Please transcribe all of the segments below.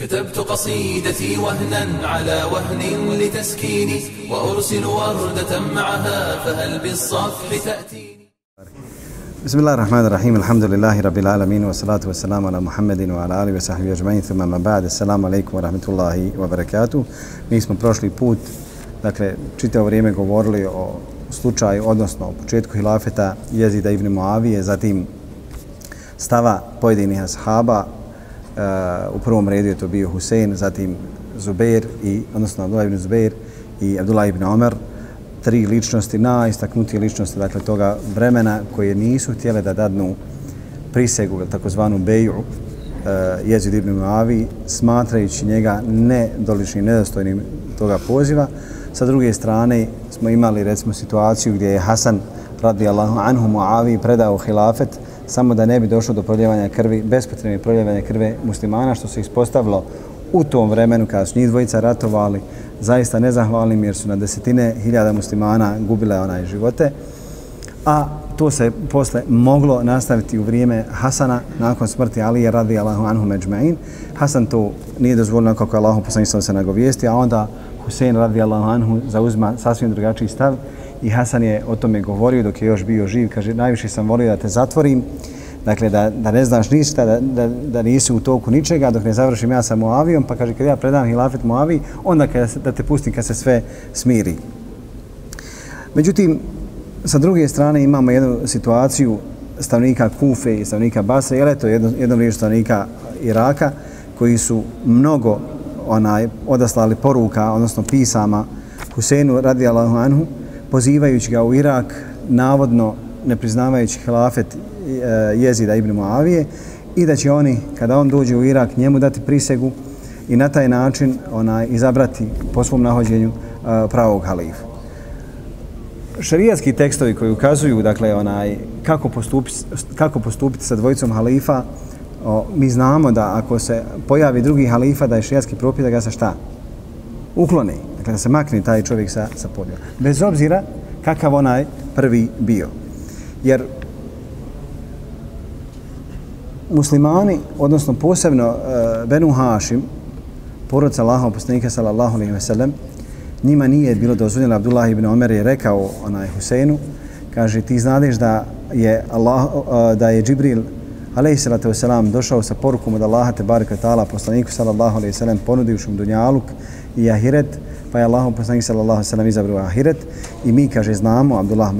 كتبت قصيدتي وهنا على وهن لتسكيني وأرسل وردة معها فهل بالصفح تأتيني بسم الله الرحمن الرحيم الحمد لله رب العالمين والصلاة والسلام على محمد وعلى آله وصحبه أجمعين ثم ما بعد السلام عليكم ورحمة الله وبركاته Mi smo prošli put, dakle, čitavo vrijeme govorili o slučaju, odnosno o početku hilafeta jezida ibn Muavije, zatim stava pojedinih ashaba, uh, Eh, u prvom redu je to bio Husein, zatim Zubair, i, odnosno Abdullah ibn Zubair i Abdullah ibn Omer, tri ličnosti, najistaknutije ličnosti dakle, toga vremena koje nisu htjele da dadnu prisegu, takozvanu beju, uh, jezid ibn Muavi, smatrajući njega nedoličnim, nedostojnim toga poziva. Sa druge strane smo imali recimo situaciju gdje je Hasan radijallahu anhu Muavi predao hilafet samo da ne bi došlo do proljevanja krvi, bespotrebne proljevanja krve muslimana, što se ispostavilo u tom vremenu kada su njih dvojica ratovali, zaista nezahvalnim jer su na desetine hiljada muslimana gubile onaj živote. A to se posle moglo nastaviti u vrijeme Hasana nakon smrti Alije radi Allahu anhu međmein. Hasan to nije dozvoljeno kako je Allahu poslanicom se nagovijesti, a onda Husein radi Allahu anhu zauzma sasvim drugačiji stav i Hasan je o tome govorio dok je još bio živ. Kaže, najviše sam volio da te zatvorim, dakle da, da ne znaš ništa, da, da, da nisi u toku ničega. Dok ne završim ja sa Moavijom, pa kaže, kad ja predam hilafet Moavi, onda kada, da te pustim kad se sve smiri. Međutim, sa druge strane imamo jednu situaciju stavnika Kufe i stavnika Basre, jer je to jedno, jedno riječ stavnika Iraka, koji su mnogo onaj odaslali poruka, odnosno pisama Huseinu radijallahu anhu, pozivajući ga u Irak, navodno ne priznavajući hilafet e, jezida Ibn Muavije i da će oni, kada on dođe u Irak, njemu dati prisegu i na taj način onaj, izabrati po svom nahođenju e, pravog halifa. Šarijatski tekstovi koji ukazuju dakle, onaj, kako, postupiti, kako postupiti sa dvojicom halifa, o, mi znamo da ako se pojavi drugi halifa, da je šarijatski propis da ga se šta? Ukloni. Dakle, da se makne taj čovjek sa, sa polja. Bez obzira kakav onaj prvi bio. Jer muslimani, odnosno posebno uh, Benu Hašim, porodca Allaha poslanika sallallahu alaihi ve sellem, njima nije bilo dozvoljeno. Abdullah ibn Omer je rekao onaj Huseinu, kaže ti znadeš da je Allah, uh, da je Džibril alaihi salatu wasalam došao sa porukom od Allaha te barika ta'ala poslaniku sallallahu alaihi ve sellem ponudivšom dunjaluk i ahiret, pa je Allahom poslanik sallallahu alejhi ve sellem izabrao ahiret i mi kaže znamo Abdullah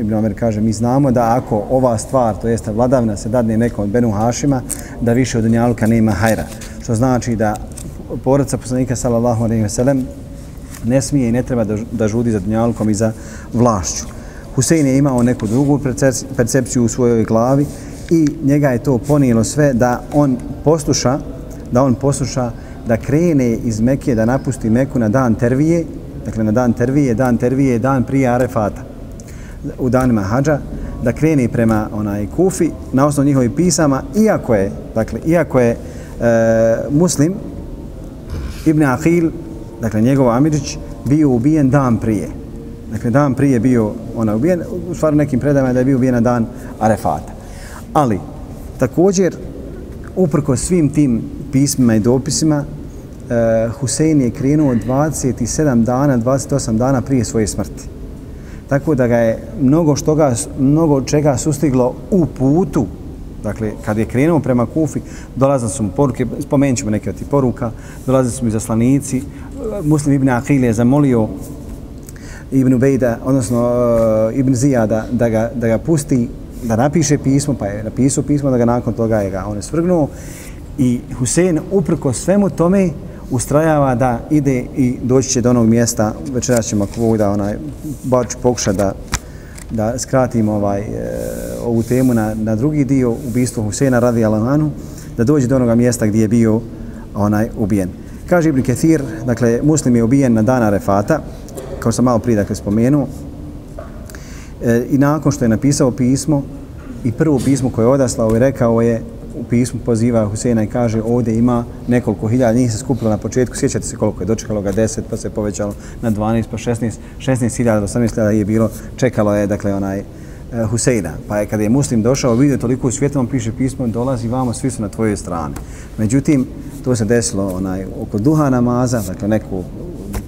ibn Omer kaže mi znamo da ako ova stvar to jest vladavna, se dadne nekom od Benu Hašima da više od dunjaluka nema hajra. Što znači da porodca poslanika sallallahu alejhi ve sellem ne smije i ne treba da, da žudi za dunjalukom i za vlašću. Husein je imao neku drugu percepciju u svojoj glavi i njega je to ponijelo sve da on posluša da on posluša da krene iz Mekije, da napusti Meku na dan Tervije, dakle na dan Tervije, dan Tervije je dan prije Arefata, u danima Hadža, da krene prema onaj Kufi na osnovu njihovih pisama, iako je, dakle, iako je e, muslim, Ibn Ahil, dakle njegov Amidžić, bio ubijen dan prije. Dakle, dan prije bio ona ubijen, u stvari nekim predajama da je bio ubijen na dan Arefata. Ali, također, uprko svim tim pismima i dopisima, uh, Husein je krenuo 27 dana, 28 dana prije svoje smrti. Tako da ga je mnogo, što ga, mnogo čega sustiglo u putu, dakle, kad je krenuo prema Kufi, dolazili su mu poruke, spomenut ćemo neke od tih poruka, dolazili su mu zaslanici, Muslim ibn Akil je zamolio Ibn Ubejda, odnosno uh, Ibn Zijada, da ga, da ga pusti, da napiše pismo, pa je napisao pismo, da ga nakon toga je ga on je svrgnuo. I Husein, uprko svemu tome, ustrajava da ide i doći će do onog mjesta, večeras ćemo ako Bog da onaj, bar ću pokušati da, da skratimo ovaj, e, ovu temu na, na drugi dio, ubistvo Huseina radi Alamanu, da dođe do onoga mjesta gdje je bio onaj ubijen. Kaže Ibn Kethir, dakle, muslim je ubijen na dana Refata, kao sam malo prije dakle, spomenuo, e, i nakon što je napisao pismo, i prvo pismo koje je odaslao i rekao je u pismu poziva Huseina i kaže ovdje ima nekoliko hiljada, njih se skupilo na početku, sjećate se koliko je dočekalo ga 10, pa se povećalo na 12, pa 16, 16 hiljada, 18 hiljada je bilo, čekalo je, dakle, onaj e, Huseina. Pa je kada je muslim došao, vidio toliko u svijetu, on piše pismo, dolazi vamo, svi su na tvojoj strani. Međutim, to se desilo onaj, oko duha namaza, dakle neko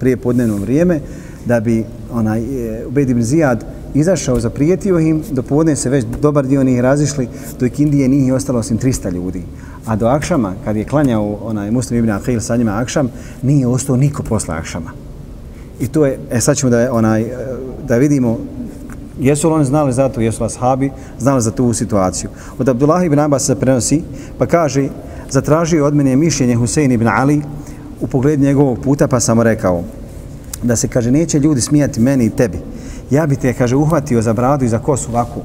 prije podnevno vrijeme, da bi onaj, e, Ubed ibn Zijad izašao, zaprijetio im, do podne se već dobar dio njih razišli, do Indije njih je ostalo osim 300 ljudi. A do Akšama, kad je klanjao onaj Muslim ibn Aqil sa njima Akšam, nije ostao niko posle Akšama. I to je, e sad ćemo da, onaj, e, da vidimo Jesu li oni znali za to, jesu li ashabi znali za tu situaciju. Od Abdullah ibn Abbas se prenosi, pa kaže, zatražio od mene mišljenje Husein ibn Ali u pogledu njegovog puta, pa sam rekao da se, kaže, neće ljudi smijati meni i tebi. Ja bi te, kaže, uhvatio za bradu i za kosu ovako.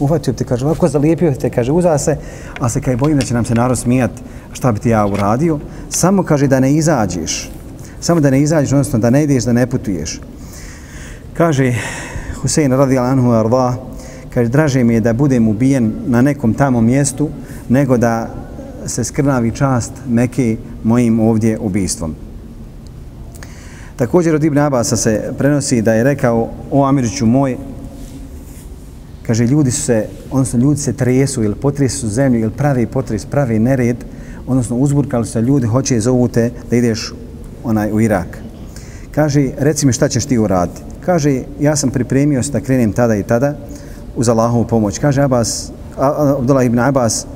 Uhvatio te, kaže, ovako zalijepio te, kaže, uza se, a se kaj bojim da će nam se narod smijat, šta bi ti ja uradio. Samo, kaže, da ne izađeš. Samo da ne izađeš, odnosno da ne ideš, da ne putuješ. Kaže, Husein radi anhu arda, kaže, draže mi je da budem ubijen na nekom tamo mjestu, nego da se skrnavi čast Mekke mojim ovdje ubistvom. Također od Ibn Abasa se prenosi da je rekao, o Amiriću moj, kaže, ljudi su se, odnosno ljudi se tresu ili potresu zemlju ili pravi potres, pravi nered, odnosno uzburkali se ljudi, hoće zovu te da ideš onaj u Irak. Kaže, reci mi šta ćeš ti uraditi. Kaže, ja sam pripremio se da krenem tada i tada uz Allahovu pomoć. Kaže Abbas, Abdullah ibn Abbas,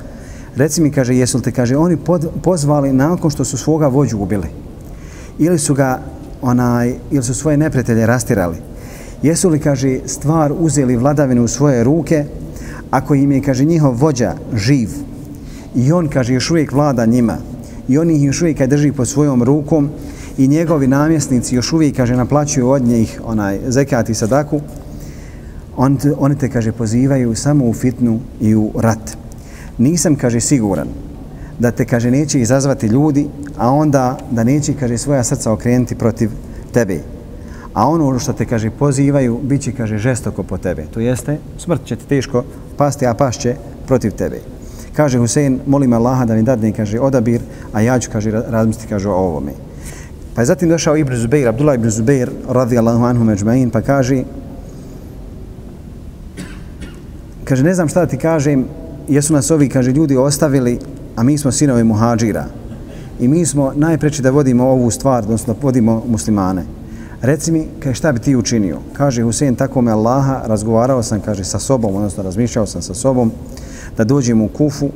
reci mi, kaže, jesu li te, kaže, oni pod, pozvali nakon što su svoga vođu ubili? Ili su ga, onaj, ili su svoje neprijatelje rastirali? Jesu li, kaže, stvar uzeli vladavinu u svoje ruke, ako im je, kaže, njihov vođa živ i on, kaže, još uvijek vlada njima i on ih još uvijek drži pod svojom rukom, i njegovi namjesnici još uvijek, kaže, naplaćuju od njih onaj zekat i sadaku, on, oni te, kaže, pozivaju samo u fitnu i u rat. Nisam, kaže, siguran da te, kaže, neće izazvati ljudi, a onda da neće, kaže, svoja srca okrenuti protiv tebe. A ono što te, kaže, pozivaju, bit će, kaže, žestoko po tebe. To jeste, smrt će ti teško pasti, a pašće protiv tebe. Kaže Husein, molim Allaha da mi dadne, kaže, odabir, a ja ću, kaže, razmisliti, kaže, o ovome. Pa je zatim došao Ibn Zubeir, Abdullah Ibn Zubeir, radijallahu anhu međmain, pa kaže, kaže, ne znam šta ti kažem, jesu nas ovi, kaže, ljudi ostavili, a mi smo sinovi muhađira. I mi smo najpreći da vodimo ovu stvar, odnosno vodimo muslimane. Reci mi, kaj, šta bi ti učinio? Kaže Husein, tako me Allaha, razgovarao sam, kaže, sa sobom, odnosno razmišljao sam sa sobom, da dođem u Kufu,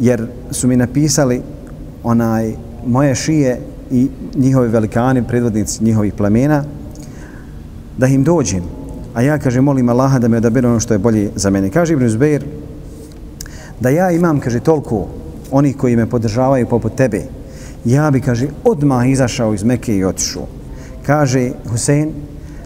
jer su mi napisali onaj, moje šije i njihovi velikani, predvodnici njihovih plemena, da im dođem. A ja, kaže, molim Allaha da me odabere ono što je bolje za mene. Kaže Ibn Zubair, da ja imam, kaže, toliko oni koji me podržavaju poput tebe, ja bi, kaže, odmah izašao iz Mekke i otišao. Kaže Husein,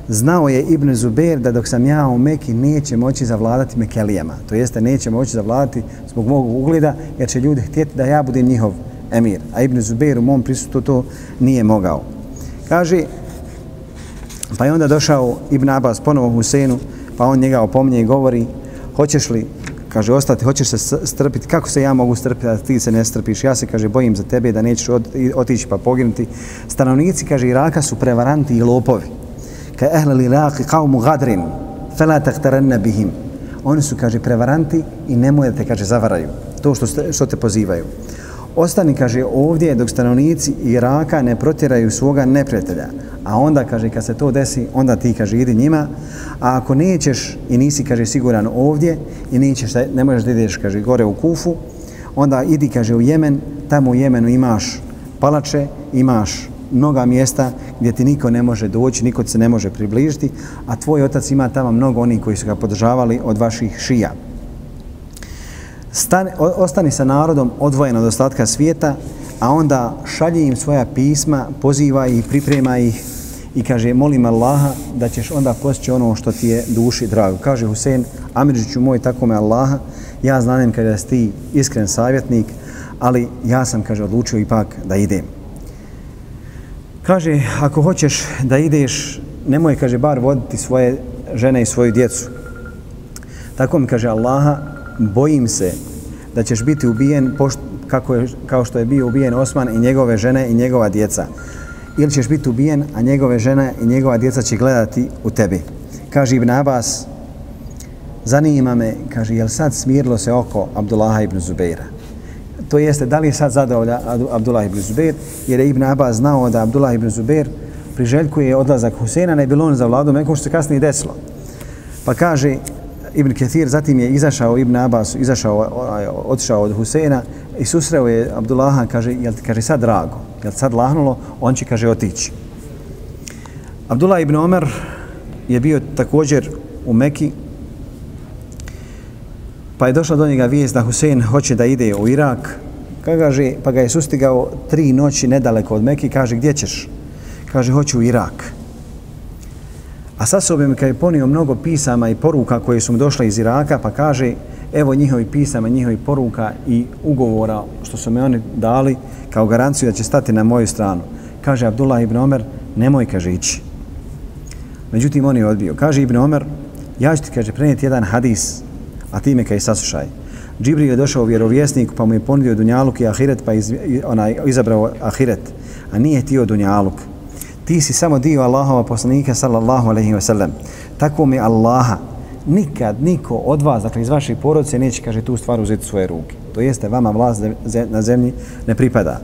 znao je Ibn Zubair da dok sam ja u Mekki neće moći zavladati Mekelijama. To jeste, neće moći zavladati zbog mog ugleda, jer će ljudi htjeti da ja budem njihov emir. A Ibn Zubair u mom prisutu to nije mogao. Kaže, pa je onda došao Ibn Abbas ponovo Huseinu, pa on njega opominje i govori, hoćeš li, kaže, ostati, hoćeš se strpiti, kako se ja mogu strpiti, a ti se ne strpiš, ja se, kaže, bojim za tebe da nećeš otići pa poginuti. Stanovnici, kaže, Iraka su prevaranti i lopovi. Ka ehle li Iraki kao mu gadrin, fela tahtaranna bihim. Oni su, kaže, prevaranti i nemoj da te, kaže, zavaraju. To što, što te pozivaju. Ostani, kaže, ovdje dok stanovnici Iraka ne protjeraju svoga neprijatelja. A onda, kaže, kad se to desi, onda ti, kaže, idi njima. A ako nećeš i nisi, kaže, siguran ovdje i nećeš, ne možeš da ideš, kaže, gore u Kufu, onda idi, kaže, u Jemen. Tamo u Jemenu imaš palače, imaš mnoga mjesta gdje ti niko ne može doći, niko se ne može približiti, a tvoj otac ima tamo mnogo onih koji su ga podržavali od vaših šija stane, ostani sa narodom odvojen od ostatka svijeta, a onda šalje im svoja pisma, poziva ih, priprema ih i kaže, molim Allaha da ćeš onda postići ono što ti je duši drago. Kaže Husein, Amirđiću moj, tako me Allaha, ja znanem kada si ti iskren savjetnik, ali ja sam, kaže, odlučio ipak da idem. Kaže, ako hoćeš da ideš, nemoj, kaže, bar voditi svoje žene i svoju djecu. Tako mi kaže Allaha, bojim se da ćeš biti ubijen pošto, kako je, kao što je bio ubijen Osman i njegove žene i njegova djeca. Ili ćeš biti ubijen, a njegove žene i njegova djeca će gledati u tebi. Kaže Ibn Abbas, zanima me, kaže, jel sad smirilo se oko Abdullaha ibn Zubeira? to jeste da li je sad zadovolja Abdullah ibn Zubair, jer je Ibn Abbas znao da Abdullah ibn Zubair priželjkuje odlazak Huseina, ne bilo on za vladu Mekom, što se kasnije desilo. Pa kaže Ibn Kathir, zatim je izašao Ibn Abbas, izašao, otišao od Huseina i susreo je Abdullaha, kaže, jel ti kaže sad drago, jel sad lahnulo, on će, kaže, otići. Abdullah ibn Omer je bio također u Meki, pa je došla do njega vijest da Husein hoće da ide u Irak, kaže, pa ga je sustigao tri noći nedaleko od Meki, kaže, gdje ćeš? Kaže, hoću u Irak. A sa sobom je ponio mnogo pisama i poruka koje su mu došle iz Iraka, pa kaže, evo njihovi pisama, njihovi poruka i ugovora što su me oni dali kao garanciju da će stati na moju stranu. Kaže Abdullah ibn Omer, nemoj, kaže, ići. Međutim, on je odbio. Kaže Ibn Omer, ja ću ti, kaže, prenijeti jedan hadis, a ti me kaj saslušaj. Džibril je došao u vjerovjesnik, pa mu je ponudio Dunjaluk i Ahiret, pa iz, onaj, izabrao Ahiret, a nije tio Dunjaluk. Ti si samo dio Allahova poslanika, sallallahu alaihi wa sallam. Tako mi Allaha, nikad niko od vas, dakle iz vaših porodice, neće, kaže, tu stvar uzeti svoje ruke. To jeste, vama vlast na zemlji ne pripada.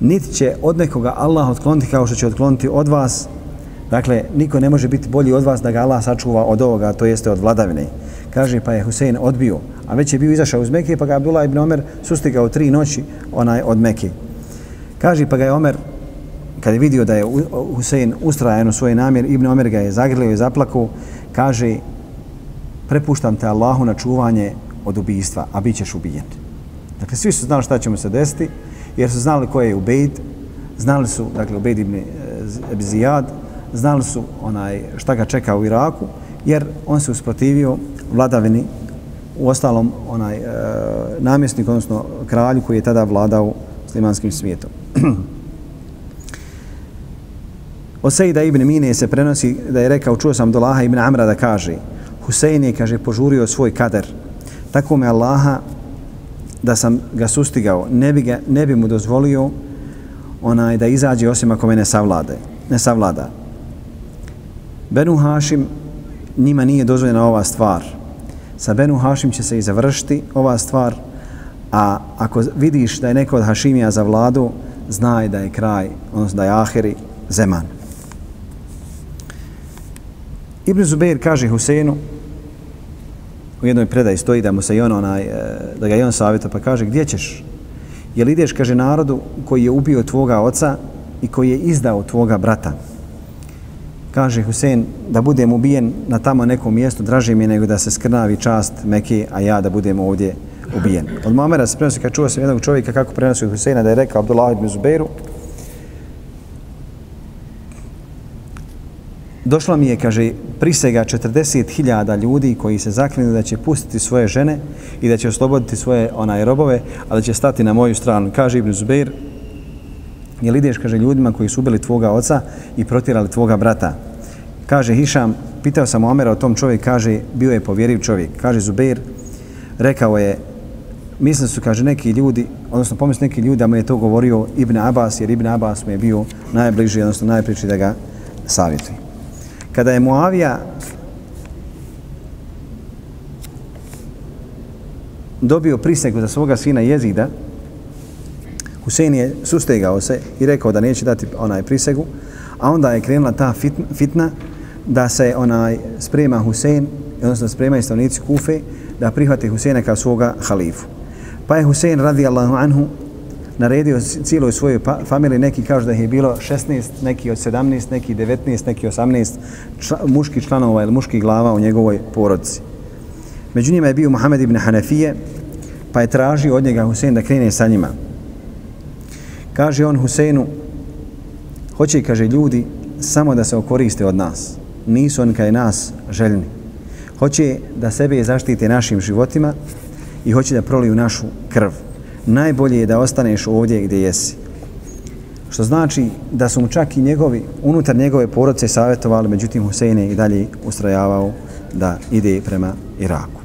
Niti će od nekoga Allah otkloniti kao što će otkloniti od vas, Dakle, niko ne može biti bolji od vas da ga Allah sačuva od ovoga, to jeste od vladavine. Kaže, pa je Husein odbio, a već je bio izašao iz Mekije, pa ga Abdullah ibn Omer sustigao tri noći onaj od Mekije. Kaže, pa ga je Omer, kad je vidio da je Husein ustrajan u svoj namjer, Ibn Omer ga je zagrlio i zaplakao, kaže, prepuštam te Allahu na čuvanje od ubijstva, a bit ćeš ubijen. Dakle, svi su znali šta će mu se desiti, jer su znali ko je Ubejd, znali su, dakle, Ubejd ibn eh, Zijad, znali su onaj šta ga čeka u Iraku, jer on se usprotivio vladavini u ostalom onaj eh, e, namjesnik, odnosno kralju koji je tada vladao muslimanskim svijetom. Od Sejda ibn Mine se prenosi da je rekao, čuo sam Dolaha ibn Amra da kaže, Husein je, kaže, požurio svoj kader. Tako me Allaha da sam ga sustigao, ne bi, ga, ne bi mu dozvolio onaj da izađe osim ako me ne savlade, ne savlada. Benu Hašim njima nije dozvoljena ova stvar. Sa Benu Hašim će se i završiti ova stvar, a ako vidiš da je neko od Hašimija za vladu, znaj da je kraj, odnosno da je Ahiri zeman. Ibn Zubair kaže Huseinu, u jednoj predaji stoji da mu se i on onaj, e, da ga i on savjeta, pa kaže, gdje ćeš? Jel ideš, kaže, narodu koji je ubio tvoga oca i koji je izdao tvoga brata? kaže Husein da budem ubijen na tamo nekom mjestu, draže mi nego da se skrnavi čast Mekke, a ja da budem ovdje ubijen. Od Mamera se prenosi, kad čuo sam jednog čovjeka kako prenosi Huseina, da je rekao Abdullah ibn Zubeiru, Došla mi je, kaže, prisega 40.000 ljudi koji se zaklinu da će pustiti svoje žene i da će osloboditi svoje onaj robove, a da će stati na moju stranu. Kaže Ibn Zubeir, jel ideš, kaže, ljudima koji su ubili tvoga oca i protirali tvoga brata. Kaže Hišam, pitao sam Omera o tom čovjek, kaže, bio je povjeriv čovjek. Kaže Zubeir, rekao je, mislim su, kaže, neki ljudi, odnosno pomisli neki ljudi da mu je to govorio Ibn Abbas, jer Ibn Abbas mu je bio najbliži, odnosno najpriči da ga savjetuje. Kada je Muavija dobio prisegu za svoga sina Jezida, Husein je sustegao se i rekao da neće dati onaj prisegu, a onda je krenula ta fitna da se onaj sprema Husein, odnosno sprema i stavnici Kufe, da prihvate Huseina kao svoga halifu. Pa je Husein radijallahu anhu naredio cijeloj svojoj pa- familiji, neki kažu da je bilo 16, neki od 17, neki 19, neki 18 čla, muški članova ili muških glava u njegovoj porodici. Među njima je bio Muhammed ibn Hanefije, pa je tražio od njega Husein da krene sa njima. Kaže on Huseinu, hoće, kaže, ljudi samo da se okoriste od nas. Nisu on kaj nas željni. Hoće da sebe zaštite našim životima i hoće da proliju našu krv. Najbolje je da ostaneš ovdje gdje jesi. Što znači da su mu čak i njegovi, unutar njegove porodce savjetovali, međutim Husein je i dalje ustrajavao da ide prema Iraku.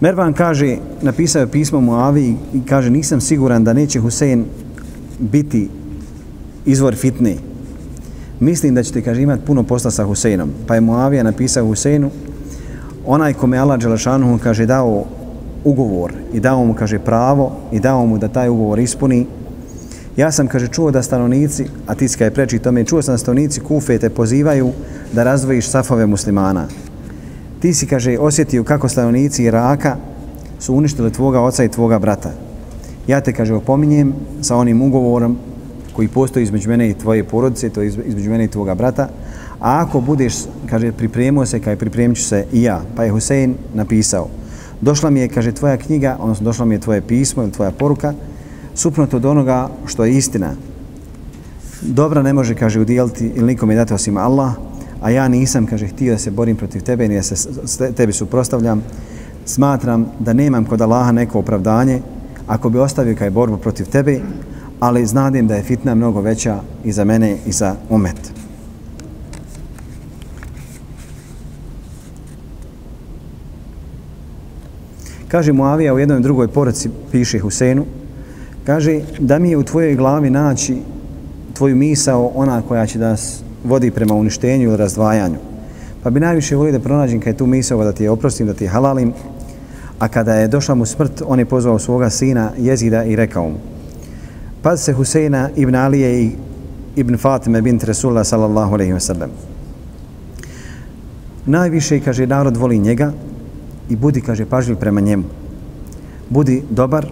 Mervan kaže, napisao je pismo Muavi i kaže, nisam siguran da neće Husein biti izvor fitne. Mislim da ćete, kaže, imati puno posla sa Huseinom. Pa je Muavija napisao Huseinu, onaj kome Allah Đelešanuhu kaže dao ugovor i dao mu, kaže, pravo i dao mu da taj ugovor ispuni. Ja sam, kaže, čuo da stanovnici, a Tiska je preči tome, čuo sam da stanovnici Kufe te pozivaju da razdvojiš safove muslimana. Ti si, kaže, osjetio kako stanovnici Iraka su uništili tvoga oca i tvoga brata. Ja te, kaže, opominjem sa onim ugovorom koji postoji između mene i tvoje porodice, to je između mene i tvoga brata, a ako budeš, kaže, pripremio se, kaj pripremit ću se i ja, pa je Husein napisao, došla mi je, kaže, tvoja knjiga, odnosno došla mi je tvoje pismo ili tvoja poruka, suprotno od onoga što je istina. Dobra ne može, kaže, udijeliti ili nikom je dati osim Allah, a ja nisam, kaže, htio da se borim protiv tebe, ni da se tebi suprostavljam. Smatram da nemam kod Allaha neko opravdanje ako bi ostavio kaj borbu protiv tebe, ali znadim da je fitna mnogo veća i za mene i za umet. Kaže Muavija u jednoj drugoj poruci, piše Husenu, kaže da mi je u tvojoj glavi naći tvoju misao, ona koja će da vodi prema uništenju ili razdvajanju. Pa bi najviše volio da pronađem kada je tu misao pa da ti je oprostim, da ti je halalim, a kada je došla mu smrt, on je pozvao svoga sina Jezida i rekao mu, Pad se Huseina ibn Alije i ibn Fatime bint Resulullah sallallahu alaihi wa sallam. Najviše, kaže, narod voli njega, i budi, kaže, pažljiv prema njemu. Budi dobar,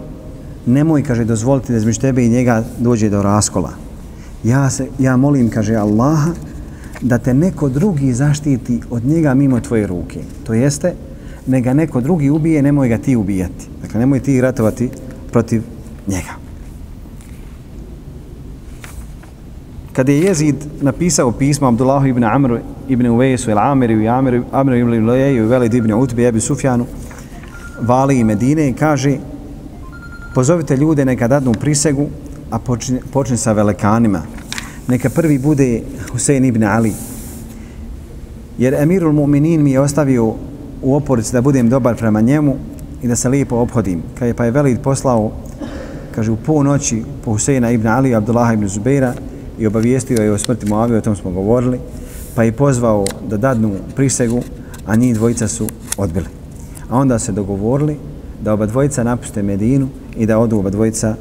nemoj, kaže, dozvoliti da između tebe i njega dođe do raskola. Ja, se, ja molim, kaže, Allaha, da te neko drugi zaštiti od njega mimo tvoje ruke. To jeste, ne ga neko drugi ubije, nemoj ga ti ubijati. Dakle, nemoj ti ratovati protiv njega. Kada je Jezid napisao pismo Abdullahu ibn Amru ibn Uvesu il Amiru i Amiru, Amiru ibn Lujeju i Velid ibn Utbi Ebi Sufjanu vali i Medine i kaže pozovite ljude neka dadnu prisegu a počne, počne sa velekanima neka prvi bude Husein ibn Ali jer Emirul Mu'minin mi je ostavio u oporici da budem dobar prema njemu i da se lijepo obhodim. Kad je pa je Velid poslao, kaže, u po noći po Huseina ibn Ali, i Abdullah ibn Zubeira, i obavijestio je o smrti Moavije, o tom smo govorili, pa je pozvao da dadnu prisegu, a njih dvojica su odbili. A onda se dogovorili da oba dvojica napuste Medinu i da odu oba dvojica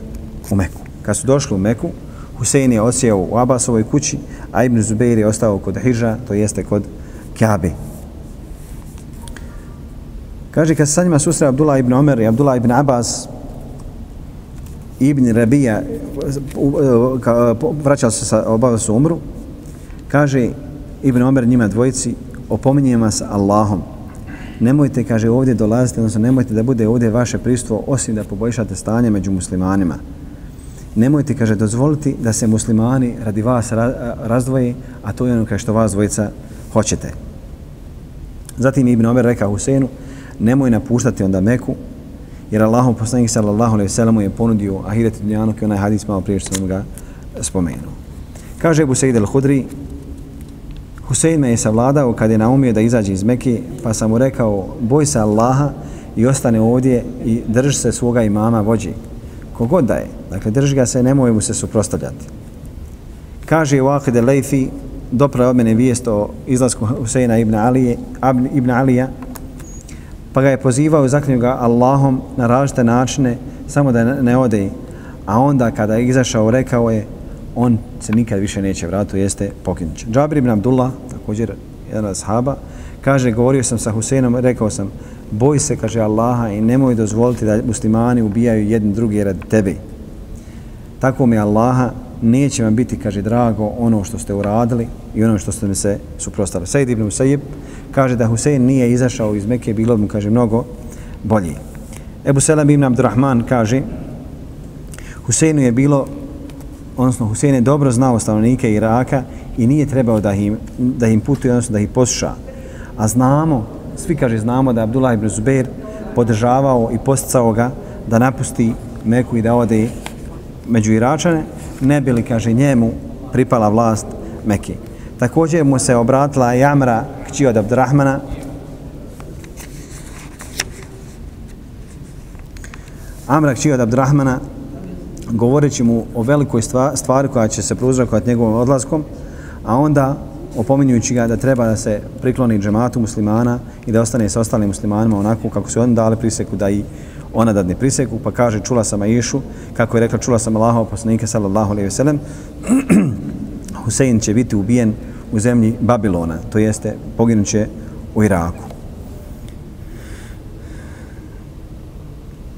u Meku. Kad su došli u Meku, Husein je osjeo u Abbasovoj kući, a Ibn Zubeir je ostao kod Hiža, to jeste kod Kjabe. Kaže, kad se sa njima susreo Abdullah ibn Omer i Abdullah ibn Abbas, Ibn Rabija vraćao se sa obava su umru. Kaže Ibn Omer njima dvojici opominjem vas Allahom. Nemojte kaže ovdje dolazite odnosno nemojte da bude ovdje vaše pristvo osim da poboljšate stanje među muslimanima. Nemojte kaže dozvoliti da se muslimani radi vas razdvoji a to je ono što vas dvojica hoćete. Zatim Ibn Omer rekao Husenu nemoj napuštati onda Meku jer Allahom poslanik sallallahu alejhi ve je ponudio ahiret i dunjanuk i onaj hadis malo prije što sam ga spomenuo. Kaže Ebu Sejid al-Hudri, Husein me je savladao kad je naumio da izađe iz Mekke, pa sam mu rekao, boj se Allaha i ostane ovdje i drži se svoga imama vođi. Kogod da je, dakle drži ga se, nemoj mu se suprostavljati. Kaže Waqid al-Laythi, dopravo od mene vijest o izlasku Huseina ibn Alije, ibn Alija, pa ga je pozivao i ga Allahom na različite načine samo da ne ode. A onda kada je izašao rekao je on se nikad više neće vratiti jeste pokinut. Džabir ibn Abdullah također jedan od sahaba kaže govorio sam sa Huseinom rekao sam boj se kaže Allaha i nemoj dozvoliti da muslimani ubijaju jedni drugi radi tebe. Tako mi Allaha neće vam biti, kaže, drago ono što ste uradili i ono što ste mi se suprostali. Sejid ibn Usajib kaže da Husein nije izašao iz Mekke, bilo mu, kaže, mnogo bolji. Ebu Selam ibn Abdurrahman kaže Huseinu je bilo, odnosno Husein je dobro znao stanovnike Iraka i nije trebao da im, da im putuje, odnosno da ih posluša. A znamo, svi kaže znamo da Abdullah ibn Zubair podržavao i posticao ga da napusti Meku i da ode među Iračane, ne bi li, kaže, njemu pripala vlast Mekke. Također mu se obratila Jamra kći od Abdurrahmana, Amra kći od Abdurrahmana, govoreći mu o velikoj stvari koja će se prouzrokovati njegovom odlaskom, a onda opominjujući ga da treba da se prikloni džematu muslimana i da ostane sa ostalim muslimanima onako kako su oni dali priseku da i ona dadne priseku, pa kaže čula sam Aishu, kako je rekla čula sam Allahov poslanika sallallahu alejhi ve sellem, Husein će biti ubijen u zemlji Babilona, to jeste poginuće u Iraku.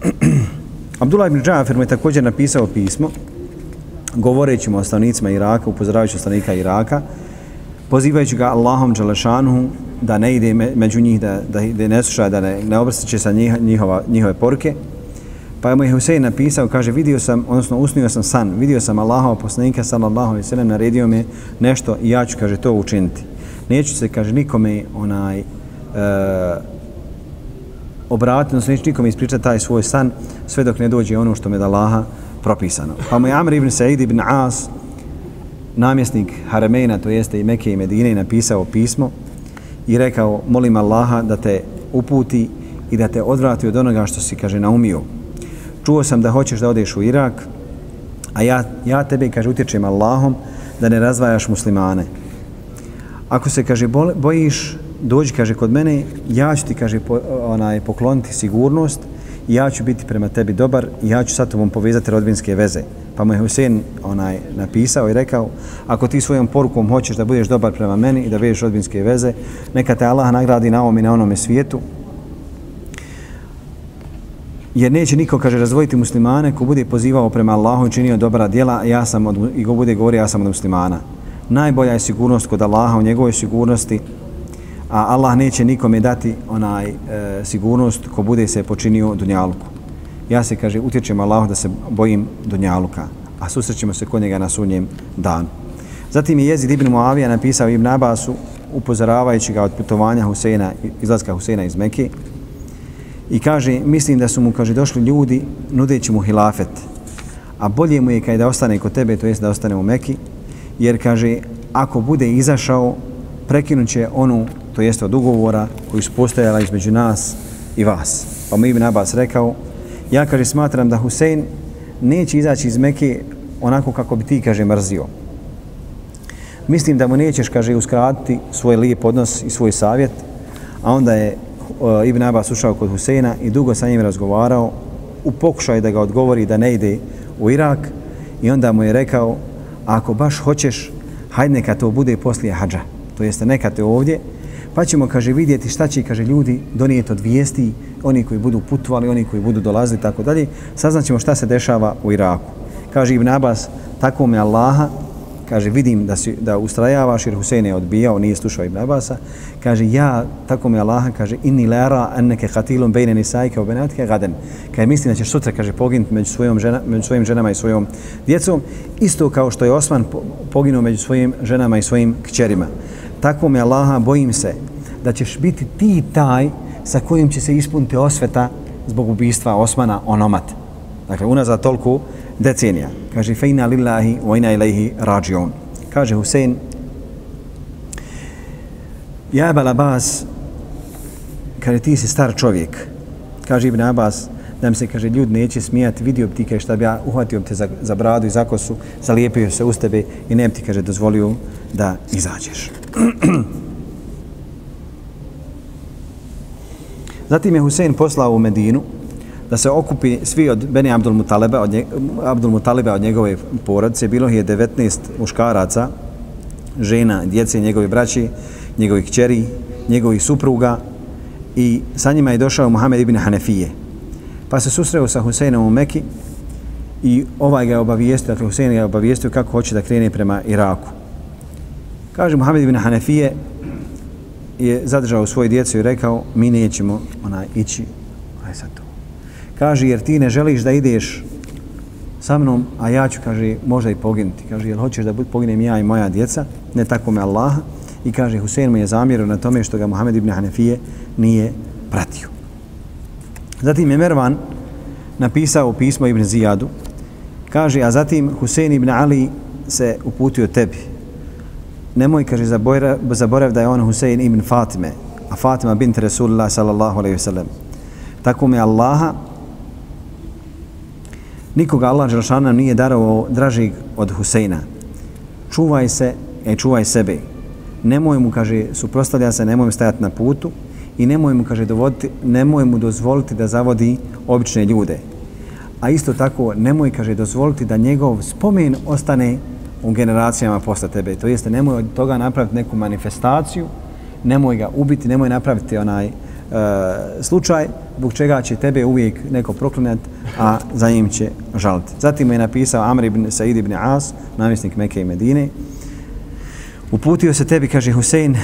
Abdullah ibn Džafir mu je također napisao pismo govoreći mu o stanovnicima Iraka, upozoravajući stanovnika Iraka, pozivajući ga Allahom Đalešanuhu da ne ide među njih, da, da, da ne sluša, da ne, ne obrstiće sa njihova, njihove porke. Pa je mu je Husein napisao, kaže, vidio sam, odnosno usnio sam san, vidio sam Allahova poslanika, sallallahu alaihi sallam, naredio mi nešto i ja ću, kaže, to učiniti. Neću se, kaže, nikome onaj, e, obratiti, odnosno neću nikome ispričati taj svoj san, sve dok ne dođe ono što me da Allaha propisano. Pa mu je Amr ibn Sa'id ibn As, namjesnik Haramejna, to jeste i Mekke i Medine, napisao pismo i rekao, molim Allaha da te uputi i da te odvrati od onoga što si, kaže, naumio. Čuo sam da hoćeš da odeš u Irak, a ja, ja tebe, kaže, utječem Allahom da ne razvajaš muslimane. Ako se, kaže, bojiš, dođi, kaže, kod mene, ja ću ti, kaže, po, onaj, pokloniti sigurnost ja ću biti prema tebi dobar i ja ću sa tobom povezati rodbinske veze. Pa mu je Husein onaj, napisao i rekao, ako ti svojom porukom hoćeš da budeš dobar prema meni i da vežeš rodbinske veze, neka te Allah nagradi na ovom i na onome svijetu. Jer neće niko, kaže, razvojiti muslimane ko bude pozivao prema Allahu i činio dobra djela ja sam od, i ko bude govorio ja sam od muslimana. Najbolja je sigurnost kod Allaha u njegovoj sigurnosti a Allah neće nikome dati onaj e, sigurnost ko bude se počinio dunjaluku. Ja se, kaže, utječem Allahu da se bojim dunjaluka, a susrećemo se kod njega na sunjem danu. Zatim je Jezid ibn Muavija napisao Ibn Abbasu, upozoravajući ga od putovanja Huseina, izlaska Huseina iz Mekke, i kaže, mislim da su mu, kaže, došli ljudi nudeći mu hilafet, a bolje mu je kaj da ostane kod tebe, to jest da ostane u Mekki, jer, kaže, ako bude izašao, prekinut će onu to jest od ugovora koji su postojala između nas i vas. Pa mu Ibn Abbas rekao, ja kaže smatram da Husein neće izaći iz Mekke onako kako bi ti kaže mrzio. Mislim da mu nećeš kaže uskratiti svoj lijep odnos i svoj savjet, a onda je Eh, Ibn Abbas ušao kod Huseina i dugo sa njim razgovarao u pokušaju da ga odgovori da ne ide u Irak i onda mu je rekao ako baš hoćeš hajde neka to bude poslije hađa to jeste neka te ovdje pa ćemo, kaže, vidjeti šta će, kaže, ljudi donijeti od vijesti, oni koji budu putovali, oni koji budu dolazili, tako dalje, saznaćemo šta se dešava u Iraku. Kaže Ibn Abbas, tako me Allaha, kaže, vidim da, si, da ustrajavaš, jer Husein je odbijao, nije slušao Ibn Abasa, kaže, ja, tako mi Allaha, kaže, inni lera enneke hatilom bejne nisajke u benatke gaden. Kaže, mislim da ćeš sutra, kaže, poginuti među, svojom žena, među svojim ženama i svojom djecom, isto kao što je Osman poginuo među svojim ženama i svojim kćerima tako mi Allaha bojim se da ćeš biti ti taj sa kojim će se ispuniti osveta zbog ubistva Osmana onomat. Dakle, unazad toliko decenija. Kaže, fejna lillahi wa ina ilaihi rađion. Kaže Husein, ja Ebal Abbas, kaže, ti si star čovjek. Kaže Ibn Abbas, da mi se, kaže, ljud neće smijati, vidio bi ti, kaže, šta bi ja uhvatio te za, za bradu i za kosu, zalijepio se uz tebe i ne bi ti, kaže, dozvolio da izađeš. Zatim je Husein poslao u Medinu da se okupi svi od Beni Abdul Mutalebe, od, nje, Abdul Mutalebe od njegove porodice. Bilo je 19 muškaraca, žena, djece, njegovi braći, njegovih kćeri, njegovih supruga i sa njima je došao Muhammed ibn Hanefije. Pa se susreo sa Huseinom u Meki i ovaj ga je obavijestio, dakle Husein ga je obavijestio kako hoće da krene prema Iraku. Kaže Muhammed ibn Hanefije je zadržao svoju djecu i rekao mi nećemo ona ići aj sad to. Kaže jer ti ne želiš da ideš sa mnom, a ja ću, kaže, možda i poginuti. Kaže, jel hoćeš da poginem ja i moja djeca? Ne tako me Allaha. I kaže, Husein mu je zamjerio na tome što ga Muhammed ibn Hanefije nije pratio. Zatim je Mervan napisao pismo Ibn Zijadu. Kaže, a zatim Husein ibn Ali se uputio tebi nemoj, kaže, zaborav da je on Husein ibn Fatime, a Fatima bint Rasulullah sallallahu alaihi wasallam. Tako me Allaha, nikoga Allah Želšana nije darao dražeg od Huseina. Čuvaj se, e čuvaj sebe. Nemoj mu, kaže, suprostavlja se, nemoj mu stajati na putu i nemoj mu, kaže, dovoditi, nemoj mu dozvoliti da zavodi obične ljude. A isto tako, nemoj, kaže, dozvoliti da njegov spomen ostane u generacijama posle tebe. To jeste, nemoj od toga napraviti neku manifestaciju, nemoj ga ubiti, nemoj napraviti onaj uh, E, slučaj zbog čega će tebe uvijek neko proklinat, a za njim će žaliti. Zatim je napisao Amr ibn Said ibn As, namjesnik Mekke i Medine. Uputio se tebi, kaže Husein,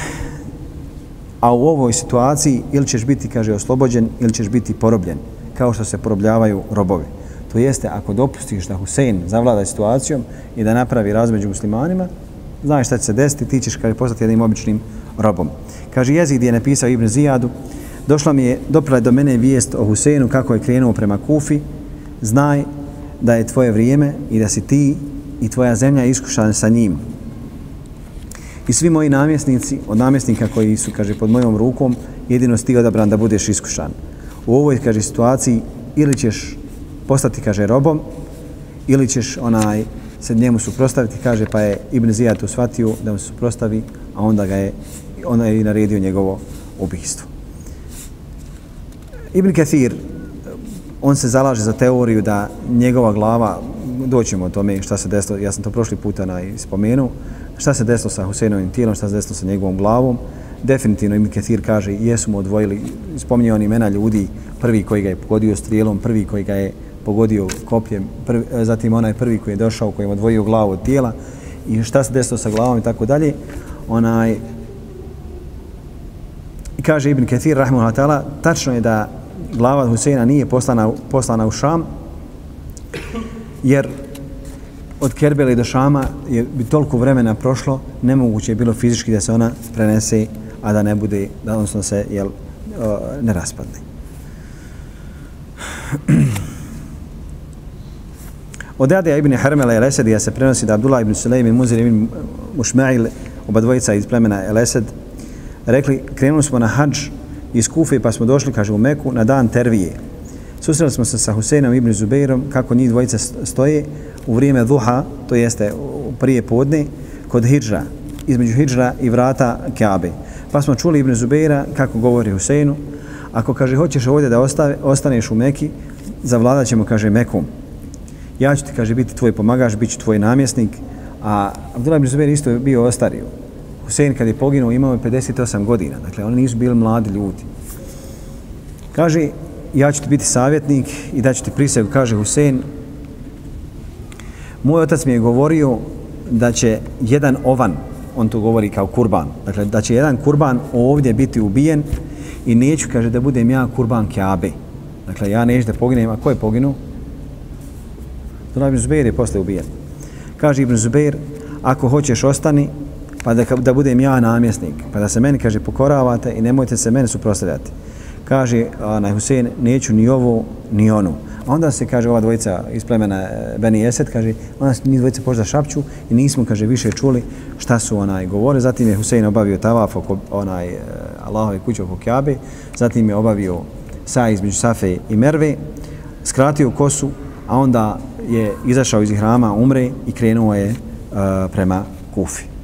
a u ovoj situaciji ili ćeš biti, kaže, oslobođen ili ćeš biti porobljen, kao što se porobljavaju robovi. To jeste, ako dopustiš da Husein zavlada situacijom i da napravi razmeđu muslimanima, znaš šta će se desiti, ti ćeš kaže, postati jednim običnim robom. Kaže, jezid je napisao Ibn Zijadu, došla mi je, doprala do mene vijest o Huseinu kako je krenuo prema Kufi, znaj da je tvoje vrijeme i da si ti i tvoja zemlja iskušan sa njim. I svi moji namjesnici, od namjesnika koji su, kaže, pod mojom rukom, jedino si ti odabran da budeš iskušan. U ovoj, kaže, situaciji ili ćeš postati, kaže, robom, ili ćeš onaj se njemu suprostaviti, kaže, pa je Ibn Zijad usvatio da mu se suprostavi, a onda ga je, onda je i naredio njegovo ubijstvo. Ibn Kathir, on se zalaže za teoriju da njegova glava, doćemo o tome šta se desilo, ja sam to prošli puta na spomenuo, šta se desilo sa Huseinovim tijelom, šta se desilo sa njegovom glavom. Definitivno Ibn Kathir kaže, jesu mu odvojili, spominje on imena ljudi, prvi koji ga je pogodio strijelom, prvi koji ga je pogodio kopljem, prvi, e, zatim onaj prvi koji je došao, koji je odvojio glavu od tijela i šta se desilo sa glavom i tako dalje. Onaj, I kaže Ibn Kathir, rahimahullah ta'ala, tačno je da glava Huseina nije poslana, poslana u Šam, jer od Kerbele do Šama je bi toliko vremena prošlo, nemoguće je bilo fizički da se ona prenese, a da ne bude, da odnosno se jel, ne raspadne. Od Adija ibn Hermela i Lesedija se prenosi da Abdullah ibn Sulejm i Muzir ibn Mušmail, oba dvojica iz plemena Elesed, rekli, krenuli smo na hađ iz Kufe pa smo došli, kaže, u Meku na dan Tervije. Susreli smo se sa Huseinom ibn Zubeirom, kako njih dvojica stoje u vrijeme duha, to jeste prije podne, kod Hidžra, između Hidžra i vrata Kaabe. Pa smo čuli Ibn Zubeira kako govori Huseinu, ako kaže hoćeš ovdje da ostave, ostaneš u Meki, zavladat ćemo, kaže, Mekom. Ja ću ti, kaže, biti tvoj pomagač, bit ću tvoj namjesnik, a Abdullah ibn Zubeir isto bio ostario. Husein kad je poginuo imao je 58 godina, dakle oni nisu bili mladi ljudi. Kaže, ja ću ti biti savjetnik i da ću ti prisegu, kaže Husein, moj otac mi je govorio da će jedan ovan, on to govori kao kurban, dakle da će jedan kurban ovdje biti ubijen i neću, kaže, da budem ja kurban Kjabe. Dakle, ja neću da poginem, a ko je poginuo? Ibn Zubair je posle ubijen. Kaže Ibn Zubair, ako hoćeš ostani, pa da, da budem ja namjesnik, pa da se meni, kaže, pokoravate i nemojte se meni suprostavljati kaže onaj Husein neću ni ovo ni ono. A onda se kaže ova dvojica iz plemena e, Beni Esed kaže onda se ni dvojica požda šapću i nismo kaže više čuli šta su onaj govore. Zatim je Husein obavio tavaf oko onaj e, Allahove kuće oko Kjabe. Zatim je obavio sa između Safe i Merve, skratio kosu, a onda je izašao iz hrama, umre i krenuo je uh, prema Kufi.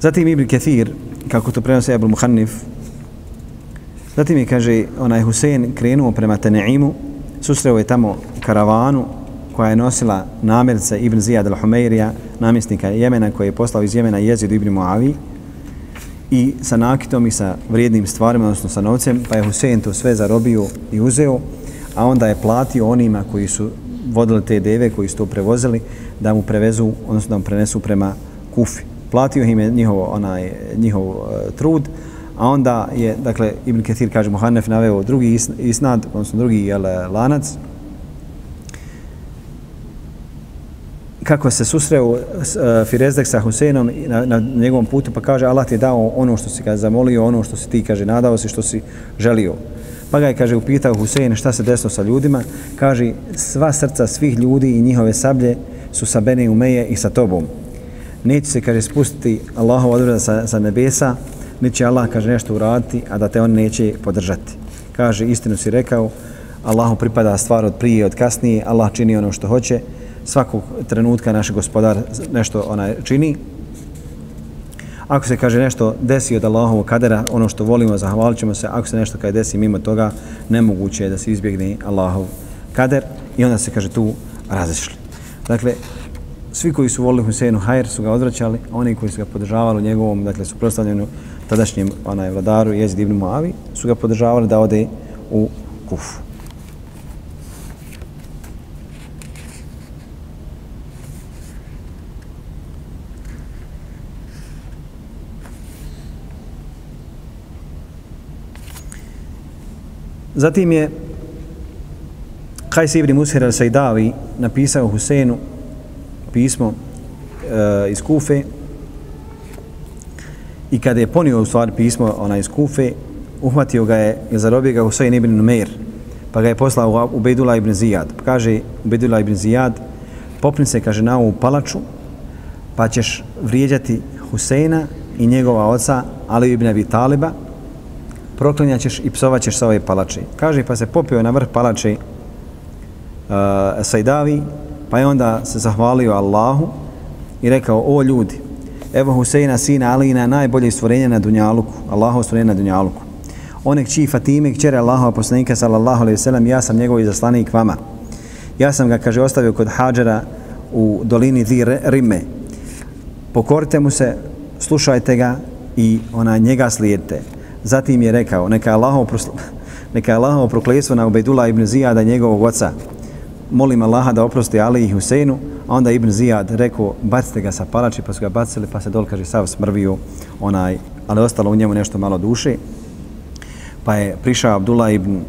Zatim Ibn Kathir, kako to prenosi Abu Muhannif, zatim je, kaže, onaj Husein krenuo prema Teneimu, susreo je tamo karavanu koja je nosila namirca Ibn Zijad al-Humeirija, namjesnika Jemena koji je poslao iz Jemena Jezid Ibn Muavi i sa nakitom i sa vrijednim stvarima, odnosno sa novcem, pa je Husein to sve zarobio i uzeo, a onda je platio onima koji su vodili te deve, koji su to prevozili, da mu prevezu, odnosno da mu prenesu prema Kufi platio im je njihov, onaj, njihov uh, trud, a onda je, dakle, Ibn Ketir, kaže, Muhannef naveo drugi isnad, odnosno drugi jel, e, lanac, kako se susreo uh, e, Firezdek sa Huseinom na, na njegovom putu, pa kaže, Allah ti je dao ono što si ga zamolio, ono što si ti, kaže, nadao si, što si želio. Pa ga je, kaže, upitao Husein šta se desilo sa ljudima, kaže, sva srca svih ljudi i njihove sablje su sa Bene Umeje i sa tobom neće se, kaže, spustiti Allahov odvrda sa, sa nebesa, neće Allah, kaže, nešto uraditi, a da te on neće podržati. Kaže, istinu si rekao, Allahu pripada stvar od prije i od kasnije, Allah čini ono što hoće, svakog trenutka naš gospodar nešto ona čini. Ako se kaže nešto desi od Allahovog kadera, ono što volimo, zahvalit ćemo se. Ako se nešto kaj desi mimo toga, nemoguće je da se izbjegne Allahov kader i onda se kaže tu razišli. Dakle, svi koji su volili Huseinu Hajr su ga odvraćali, oni koji su ga podržavali u njegovom, dakle, su prostavljeni tadašnjem onaj vladaru Jezid ibn Muavi, su ga podržavali da ode u Kufu. Zatim je Kajs ibn Musir al-Sajdavi napisao Huseinu pismo e, iz Kufe i kada je ponio u stvari pismo ona iz Kufe, uhvatio ga je i zarobio ga Husein ibn Numeir, pa ga je poslao u Bejdula ibn Zijad. Pa kaže Bejdula ibn Zijad, popni se, kaže, na ovu palaču, pa ćeš vrijeđati Huseina i njegova oca Ali ibn Abi Taliba, proklinjaćeš i psovaćeš sa ove palače. Kaže, pa se popio na vrh palače eh, uh, Sajdavi, pa je onda se zahvalio Allahu i rekao, o ljudi, evo Huseina, sina Alina, najbolje stvorenje na Dunjaluku, Allahu stvorenje na Dunjaluku. Onek čiji Fatime, kćere Allahova poslanika, sallallahu alaihi sallam, ja sam njegov izaslanik vama. Ja sam ga, kaže, ostavio kod Hadžera u dolini Di Rime. Pokorite mu se, slušajte ga i ona njega slijedite. Zatim je rekao, neka Allahov, neka Allahov prokletstvo na Ubejdula ibn Zijada njegovog oca. Molim Allaha da oprosti Ali i Huseinu, a onda Ibn Zijad rekao, bacite ga sa palači, pa su ga bacili, pa se dol, kaže, sav smrvio, onaj, ali ostalo u njemu nešto malo duše. Pa je prišao Abdullah ibn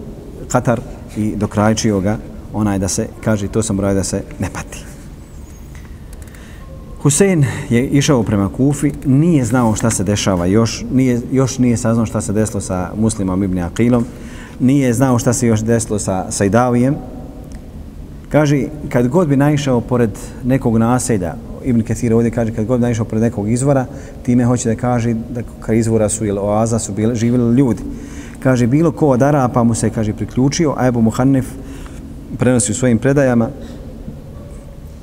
Katar i dokrajčio ga, onaj da se, kaže, to sam broj da se ne pati. Husein je išao prema Kufi, nije znao šta se dešava još, nije, još nije saznao šta se desilo sa muslimom Ibn Aqilom, nije znao šta se još desilo sa Sajdavijem. Kaže, kad god bi naišao pored nekog naselja, Ibn Kathir ovdje kaže, kad god bi naišao pored nekog izvora, time hoće da kaže da kad izvora su ili oaza su bile, živjeli ljudi. Kaže, bilo ko od Arapa mu se, kaže, priključio, a Ebu Muhannef prenosi u svojim predajama,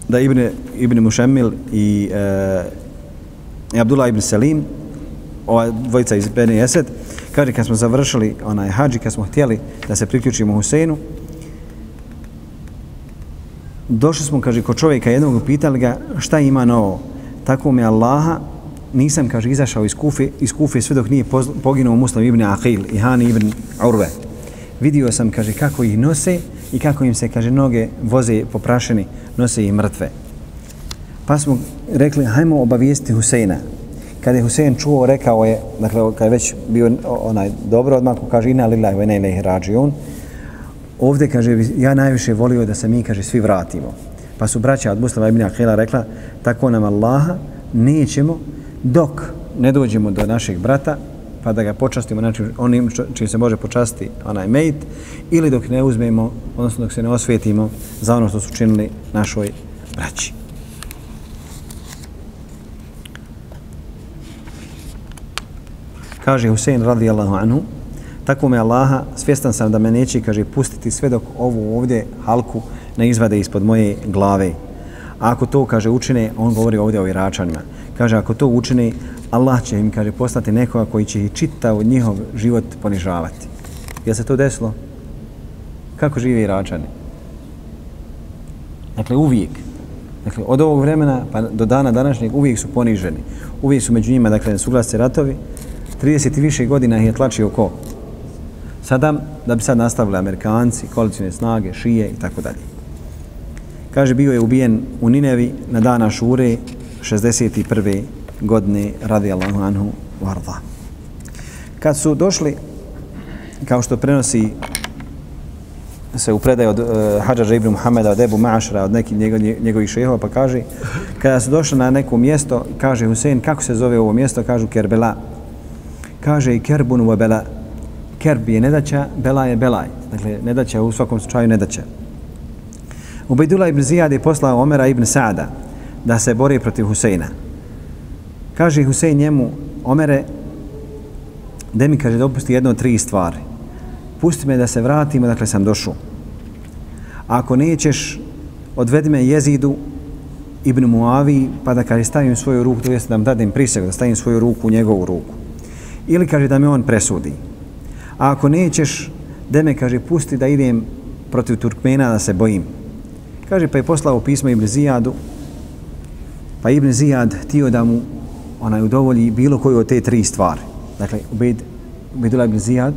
da Ibn, Ibn Mušemil i e, Abdullah ibn Selim, ova dvojica iz Beni Esed, kaže kad smo završili onaj hađi, kad smo htjeli da se priključimo Huseinu, došli smo, kaže, kod čovjeka jednog pitali ga šta ima novo. Tako mi Allaha, nisam, kaže, izašao iz Kufi, iz Kufi sve dok nije poginuo Muslim ibn Aqil i Hani ibn Urve. Vidio sam, kaže, kako ih nose i kako im se, kaže, noge voze poprašeni, nose ih mrtve. Pa smo rekli, hajmo obavijesti Huseina. Kada je Husein čuo, rekao je, dakle, kada je već bio onaj dobro odmah, kaže, ina lillahi ve ne rađi on, ovdje, kaže, ja najviše volio da se mi, kaže, svi vratimo. Pa su braća od Muslima ibn Akhila rekla, tako nam Allaha nećemo dok ne dođemo do našeg brata, pa da ga počastimo znači onim čim se može počasti onaj mejt ili dok ne uzmemo odnosno dok se ne osvetimo za ono što su činili našoj braći. Kaže Husein radijallahu anhu tako me Allaha svjestan sam da me neće kaže pustiti sve dok ovu ovdje halku ne izvade ispod moje glave. A ako to kaže učine, on govori ovdje o Iračanima. Kaže ako to učine, Allah će im, kaže, postati nekoga koji će ih čitav njihov život ponižavati. Je se to desilo? Kako žive Iračani? Dakle, uvijek. Dakle, od ovog vremena pa do dana današnjeg uvijek su poniženi. Uvijek su među njima, dakle, suglasci ratovi. 30 i više godina ih je tlačio ko? Sadam, da bi sad nastavili Amerikanci, koalicijne snage, šije i tako dalje. Kaže, bio je ubijen u Ninevi na dana Šure 61 godine radi Allahu anhu varda. Kad su došli, kao što prenosi se u predaju od e, uh, Hadžađa ibn Muhammeda, od Ebu Mašra, od nekih njego, njegovih šehova, pa kaže, kada su došli na neko mjesto, kaže Husein, kako se zove ovo mjesto, kažu Kerbela. Kaže i Kerbun u Bela. Kerb je nedaća, Bela je Belaj. Dakle, nedaća u svakom slučaju nedaća. Ubejdula ibn Zijad je poslao Omera ibn Saada da se bori protiv Huseina. Kaže Husein njemu, Omere, da mi kaže dopusti jedno od tri stvari. Pusti me da se vratim, dakle sam došao. ako nećeš, odvedi me jezidu Ibn Muavi, pa da kaže stavim svoju ruku, to jest da mu dadim prisegu, da stavim svoju ruku u njegovu ruku. Ili kaže da me on presudi. A ako nećeš, da me kaže pusti da idem protiv Turkmena da se bojim. Kaže pa je poslao pismo Ibn Zijadu, pa Ibn Zijad htio da mu onaj udovolji bilo koju od te tri stvari. Dakle, Ubed, Ubedula Ibn Zijad,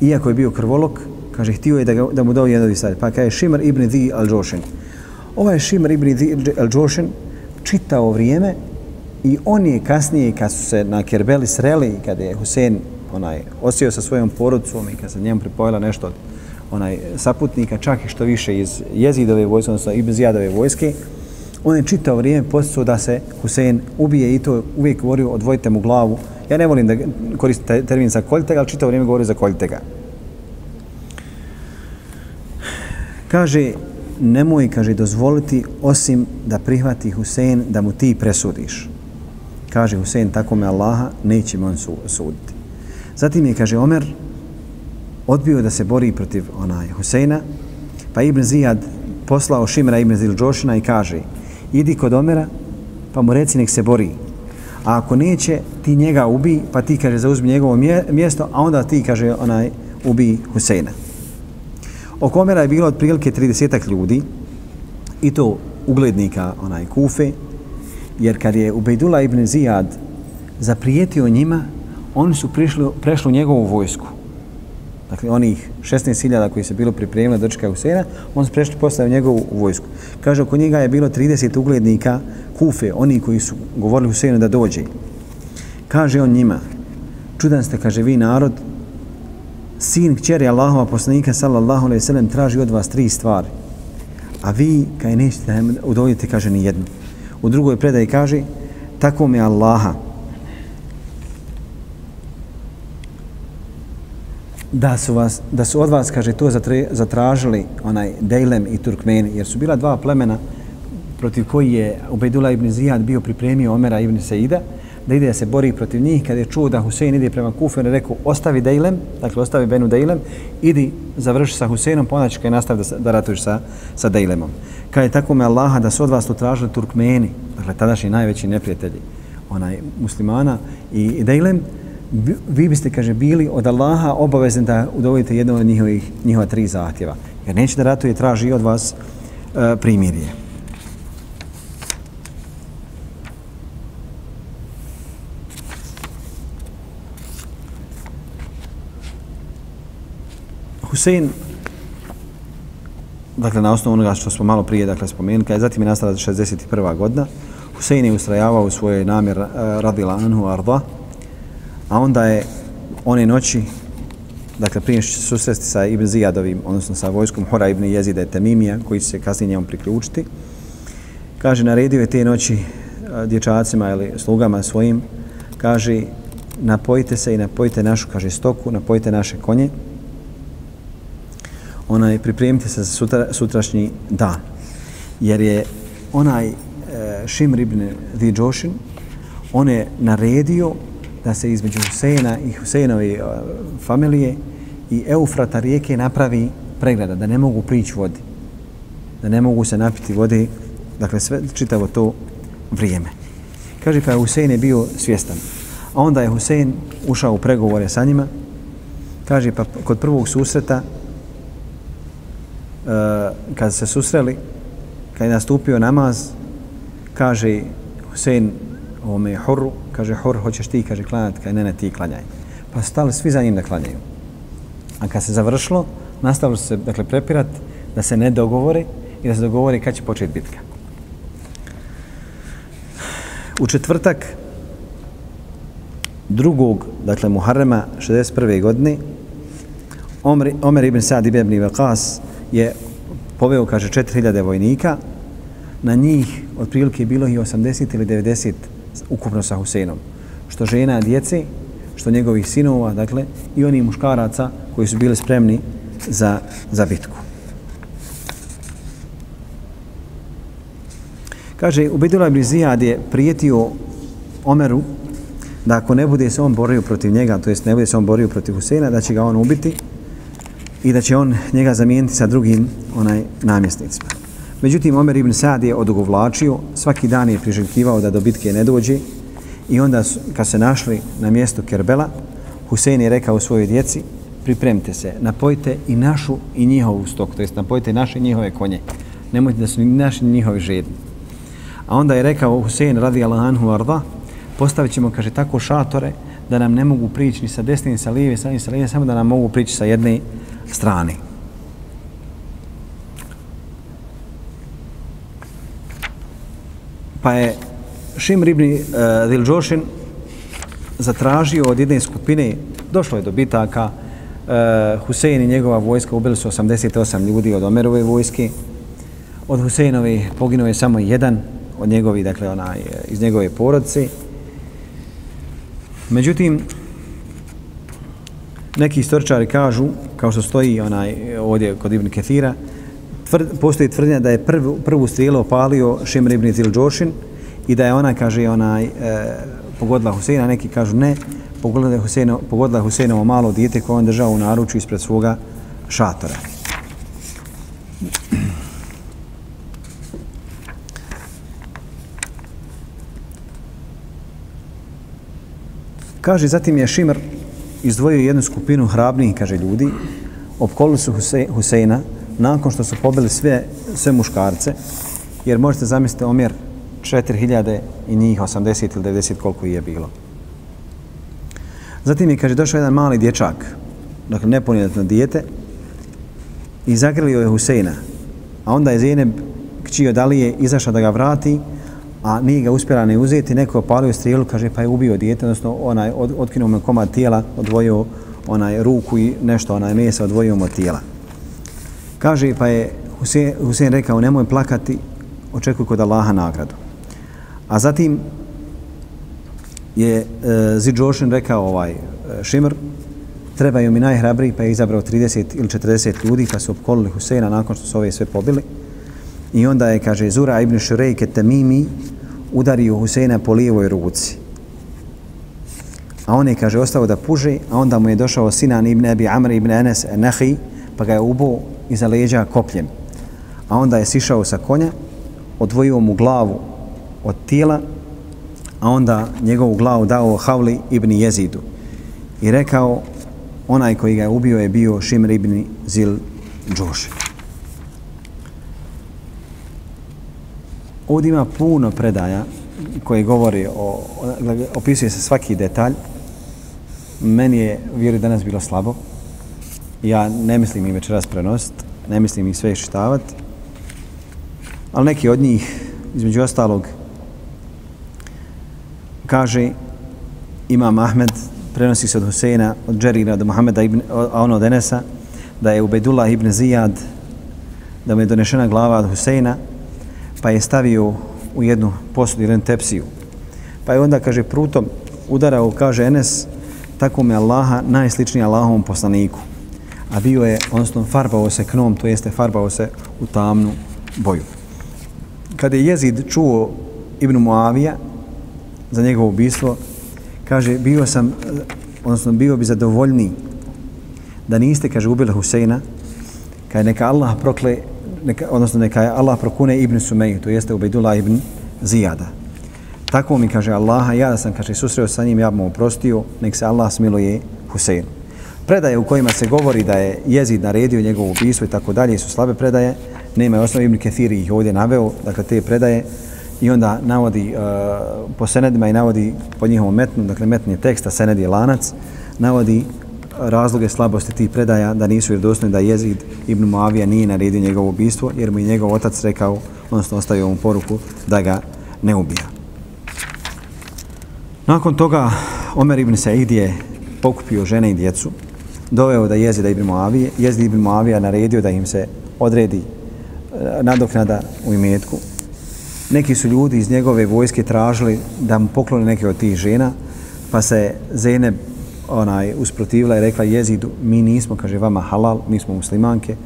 iako je bio krvolok, kaže, htio je da, ga, da mu dao jedan stvari. Pa kaže, Šimar Ibn Zi al-Džošen. Ovaj Šimar Ibn Zi al-Džošen čitao vrijeme i on je kasnije, kad su se na Kerbeli sreli, kada je Husein onaj, osio sa svojom porodcom i kad se njemu pripojila nešto od onaj saputnika, čak i što više iz jezidove vojske, odnosno i bez jadove vojske, on je čitao vrijeme postao da se Husein ubije i to uvijek govorio odvojite mu glavu. Ja ne volim da koristim termin za koljtega, ali čitao vrijeme govorio za koljtega. Kaže, nemoj, kaže, dozvoliti osim da prihvati Husein da mu ti presudiš. Kaže Husein, tako me Allaha, neće me on suditi. Zatim je, kaže, Omer odbio da se bori protiv onaj Huseina, pa Ibn Zijad poslao Šimra Ibn Zilđošina i kaže, idi kod Omera, pa mu reci nek se bori. A ako neće, ti njega ubi, pa ti, kaže, zauzmi njegovo mjesto, a onda ti, kaže, onaj, ubi Huseina. Oko Omera je bilo otprilike 30 ljudi, i to uglednika, onaj, Kufe, jer kad je Ubejdula ibn Zijad zaprijetio njima, oni su prišli, prešli u njegovu vojsku. Dakle, onih 16.000 koji su bilo pripremili da dočekaju Husena, oni su prešli postavio njegovu vojsku. Kaže, oko njega je bilo 30 uglednika Kufe, oni koji su govorili Husenu da dođe. Kaže on njima, čudan ste, kaže, vi narod, sin kćeri Allahova poslanika, sallallahu alaihi sallam, traži od vas tri stvari. A vi, kaj nećete da udovoljite, kaže, ni jednu. U drugoj predaji kaže, tako mi Allaha, da su, vas, da su od vas, kaže, to zatražili onaj Dejlem i Turkmeni, jer su bila dva plemena protiv koji je Ubejdula ibn Zijad bio pripremio Omera ibn Seida, da ide da se bori protiv njih, kada je čuo da Husein ide prema Kufu, on je rekao, ostavi Dejlem, dakle, ostavi Benu Dejlem, idi, završi sa Huseinom, pa onda će nastavi da, da ratuješ sa, sa Dejlemom. Kada je tako me Allaha da su od vas to tražili Turkmeni, dakle, tadašnji najveći neprijatelji onaj muslimana i Dejlem, vi biste, kaže, bili od Allaha obavezni da udovoljite jedno od njihovih, njihova tri zahtjeva. Jer neće da ratuje, traži od vas e, primirje. Husein, dakle, na osnovu onoga što smo malo prije dakle, spomenuli, kada je zatim je nastala 61. godina, Husein je ustrajavao u svojoj namjer e, radila Anhu Arda, A onda je one noći, dakle prije što se susresti sa Ibn Zijadovim, odnosno sa vojskom Hora Ibn Jezida i Temimija, koji će se kasnije njemu priključiti, kaže, naredio je te noći e, dječacima ili slugama svojim, kaže, napojite se i napojite našu, kaže, stoku, napojite naše konje, onaj, pripremite se za sutra, sutrašnji dan. Jer je onaj e, Šimr ibn Džošin, on je naredio da se između Huseina i Huseinove familije i Eufrata rijeke napravi pregrada, da ne mogu prići vodi, da ne mogu se napiti vode, dakle sve čitavo to vrijeme. Kaže pa Husein je bio svjestan. A onda je Husein ušao u pregovore sa njima. Kaže pa kod prvog susreta uh, kad se susreli, kad je nastupio namaz, kaže Husein ome Hurru, kaže Hur, hoćeš ti, kaže klanjati, kaže ne, ne, ti klanjaj. Pa stali svi za njim da klanjaju. A kad se završilo, nastavili se, dakle, prepirat da se ne dogovori i da se dogovori kad će početi bitka. U četvrtak drugog, dakle, Muharrema 61. godine, Omer, Omer ibn Sa'd ibn Waqas je poveo, kaže, 4000 vojnika, na njih otprilike bilo i 80 ili 90 ukupno sa Huseinom. Što žena, djece, što njegovih sinova, dakle, i oni muškaraca koji su bili spremni za, za bitku. Kaže, Ubedula ibn Zijad je prijetio Omeru da ako ne bude se on borio protiv njega, to jest ne bude se on borio protiv Huseina, da će ga on ubiti i da će on njega zamijeniti sa drugim onaj namjesnicima. Međutim, Omer ibn Sad je odugovlačio, svaki dan je priželjkivao da do bitke ne dođe i onda kad se našli na mjestu Kerbela, Husein je rekao svojoj djeci, pripremite se, napojite i našu i njihovu stok, to jest napojite naše i njihove konje. Nemojte da su ni naši ni njihovi žedni. A onda je rekao Husein radi Allahanhu arda, postavit ćemo, kaže, tako šatore da nam ne mogu prići ni sa desne, ni sa lijeve, ni sa lijeve, samo da nam mogu prići sa jedne strane. Pa je Šim Ribni e, uh, Dilđošin zatražio od jedne skupine, došlo je do bitaka, uh, Husein i njegova vojska ubili su 88 ljudi od Omerove vojske, od Huseinove poginuo je samo jedan od njegovi, dakle, onaj, e, iz njegove porodice. Međutim, neki istoričari kažu, kao što stoji onaj ovdje kod Ibn Kethira, tvrd, postoji tvrdnja da je prvu, prvu strijelu opalio Šimr ibn Zilđošin i da je ona, kaže, onaj, e, pogodila Huseina, neki kažu ne, pogodila je Huseino, pogodila Huseinovo malo dijete koje on držao u naručju ispred svoga šatora. Kaže, zatim je Šimr izdvojio jednu skupinu hrabnih, kaže ljudi, opkolili su Huseina nakon što su pobili sve, sve muškarce, jer možete zamisliti omjer 4000 i njih 80 ili 90 koliko je bilo. Zatim je, kaže, došao jedan mali dječak, dakle nepunjetno dijete, i zagrlio je Huseina. A onda je Zeynep, kći od Alije, izašao da ga vrati, a nije ga uspjela ne uzeti, neko opalio strijelu, kaže, pa je ubio dijete, odnosno onaj, od, otkinuo mu komad tijela, odvojio onaj ruku i nešto, onaj mesa, odvojio mu tijela. Kaže, pa je Husein, Husein rekao, nemoj plakati, očekuj kod Allaha nagradu. A zatim je e, Zidžošin rekao ovaj e, Šimr, trebaju mi najhrabriji, pa je izabrao 30 ili 40 ljudi, pa su opkolili Huseina nakon što su ove sve pobili. I onda je, kaže, Zura ibn Šurejke Tamimi udario Huseina po lijevoj ruci. A on je, kaže, ostao da puže, a onda mu je došao Sinan ibn Abi Amr ibn Enes Nahi, pa ga je ubo iza leđa kopljem. A onda je sišao sa konja, odvojio mu glavu od tijela, a onda njegovu glavu dao Havli ibn Jezidu. I rekao, onaj koji ga je ubio je bio Šimr ibn Zil Džoš. Ovdje ima puno predaja koje govori o, opisuje se svaki detalj. Meni je, vjerujem, danas bilo slabo. Ja ne mislim im večeras prenost, ne mislim ih sve iščitavati. Ali neki od njih, između ostalog, kaže Imam Ahmed, prenosi se od Huseina, od Džerira do Muhameda ibn, a ono od Enesa, da je Ubejdullah ibn Zijad, da mu je donešena glava od Huseina, pa je stavio u jednu posudu, jednu tepsiju. Pa je onda, kaže, prutom udarao, kaže Enes, tako me Allaha najsličniji Allahovom poslaniku. A bio je, odnosno, farbao se knom, to jeste farbao se u tamnu boju. Kada je Jezid čuo Ibn Muavija za njegovo ubistvo, kaže, bio sam, odnosno, bio bi zadovoljniji da niste, kaže, ubili Huseina, kaj neka Allah prokle neka, odnosno neka je Allah prokune Ibn Sumeju, to jeste Ubejdullah ibn Zijada. Tako mi kaže Allaha, ja da sam kaže, susreo sa njim, ja bi mu oprostio, nek se Allah smiluje Huseinu. Predaje u kojima se govori da je jezid naredio njegovu ubistvo i tako dalje su slabe predaje, nema osnovi Ibn Kethiri ih ovdje naveo, dakle te predaje, i onda navodi uh, po senedima i navodi po njihovom metnu, dakle metni teksta, sened je lanac, navodi razloge slabosti tih predaja da nisu vjerodostojni da Jezid ibn Muavija nije naredio njegovo ubistvo jer mu je njegov otac rekao, odnosno ostavio mu poruku da ga ne ubija. Nakon toga Omer ibn Said je pokupio žene i djecu, doveo da Jezid ibn Muavije, Jezid ibn Muavija naredio da im se odredi eh, nadoknada u imetku. Neki su ljudi iz njegove vojske tražili da mu poklone neke od tih žena, pa se Zeynep onaj usprotivila i rekla jezidu, mi nismo, kaže, vama halal, mi smo muslimanke,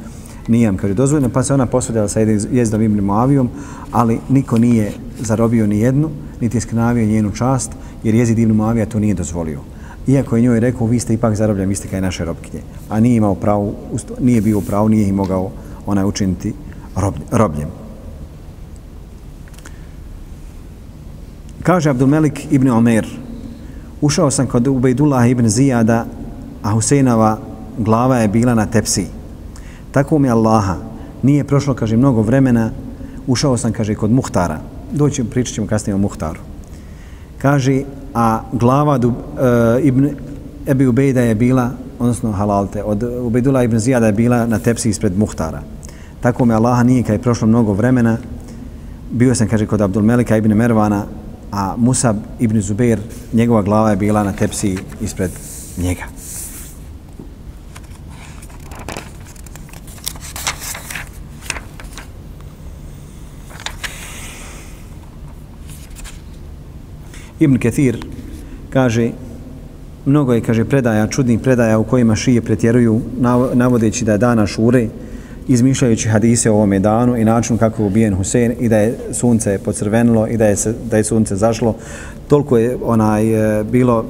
nije vam, kaže, dozvoljeno, pa se ona posvedala sa jezidom Ibn Muavijom, ali niko nije zarobio ni jednu, niti je sknavio njenu čast, jer jezid Ibn Muavija to nije dozvolio. Iako je njoj rekao, vi ste ipak zarobljen, vi ste kaj naše robkinje. A nije imao pravo, nije bio pravo, nije ih mogao onaj učiniti robljem. Kaže Abdulmelik ibn Omer, ušao sam kod Ubejdullah ibn Zijada, a Husejnova glava je bila na tepsi. Tako mi Allaha, nije prošlo, kaže, mnogo vremena, ušao sam, kaže, kod Muhtara. Doći, pričat ćemo kasnije o Muhtaru. Kaže, a glava du, e, ibn Ebi Ubejda je bila, odnosno halalte, od Ubejdula ibn Zijada je bila na tepsi ispred Muhtara. Tako mi Allaha nije, kad je prošlo mnogo vremena, bio sam, kaže, kod Abdulmelika ibn Mervana, a Musab ibn Zubair, njegova glava je bila na tepsi ispred njega. Ibn Kethir kaže mnogo je kaže predaja čudnih predaja u kojima šije pretjeruju navodeći da je dana šure izmišljajući hadise o ovome danu i načinu kako je ubijen Husein i da je sunce pocrvenilo i da je, da je sunce zašlo. Toliko je onaj, e, bilo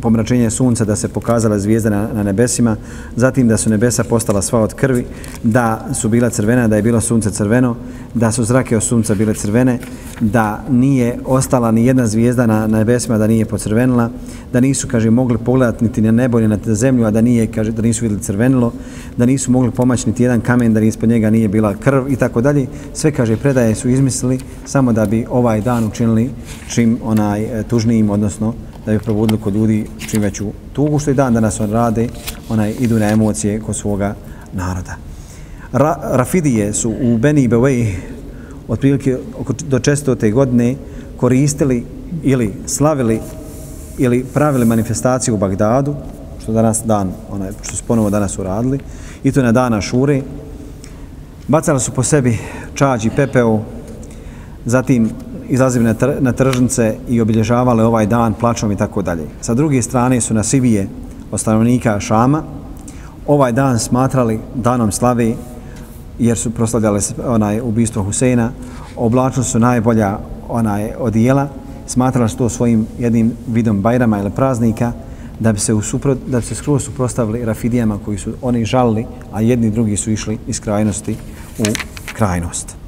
pomračenje sunca da se pokazala zvijezda na, na nebesima, zatim da su nebesa postala sva od krvi, da su bila crvena, da je bilo sunce crveno, da su zrake od sunca bile crvene, da nije ostala ni jedna zvijezda na, na nebesima da nije pocrvenila, da nisu, kaže, mogli pogledati niti na nebo ni na zemlju, a da nije, kaže, da nisu vidjeli crvenilo, da nisu mogli pomaći niti jedan kamen, da ispod njega nije bila krv i tako dalje. Sve, kaže, predaje su izmislili samo da bi ovaj dan učinili čim onaj e, tužnijim, odnosno da bi probudili kod ljudi čim veću tugu, što i dan danas on rade, onaj, idu na emocije kod svoga naroda. Ra, Rafidije su u Beni Beway otprilike oko do često te godine koristili ili slavili ili pravili manifestaciju u Bagdadu, što danas dan, onaj, što su ponovo danas uradili, i to na dana šure. Bacali su po sebi čađi, pepeo, zatim izlazili na, tr na tržnice i obilježavali ovaj dan plaćom i tako dalje. Sa druge strane su na Sivije od stanovnika Šama ovaj dan smatrali danom slave jer su proslavljali onaj ubistvo Huseina, oblačili su najbolja onaj odijela, smatrali su to svojim jednim vidom bajrama ili praznika, da bi se, usuprot, da bi se skroz suprostavili rafidijama koji su oni žalili, a jedni drugi su išli iz krajnosti u krajnost.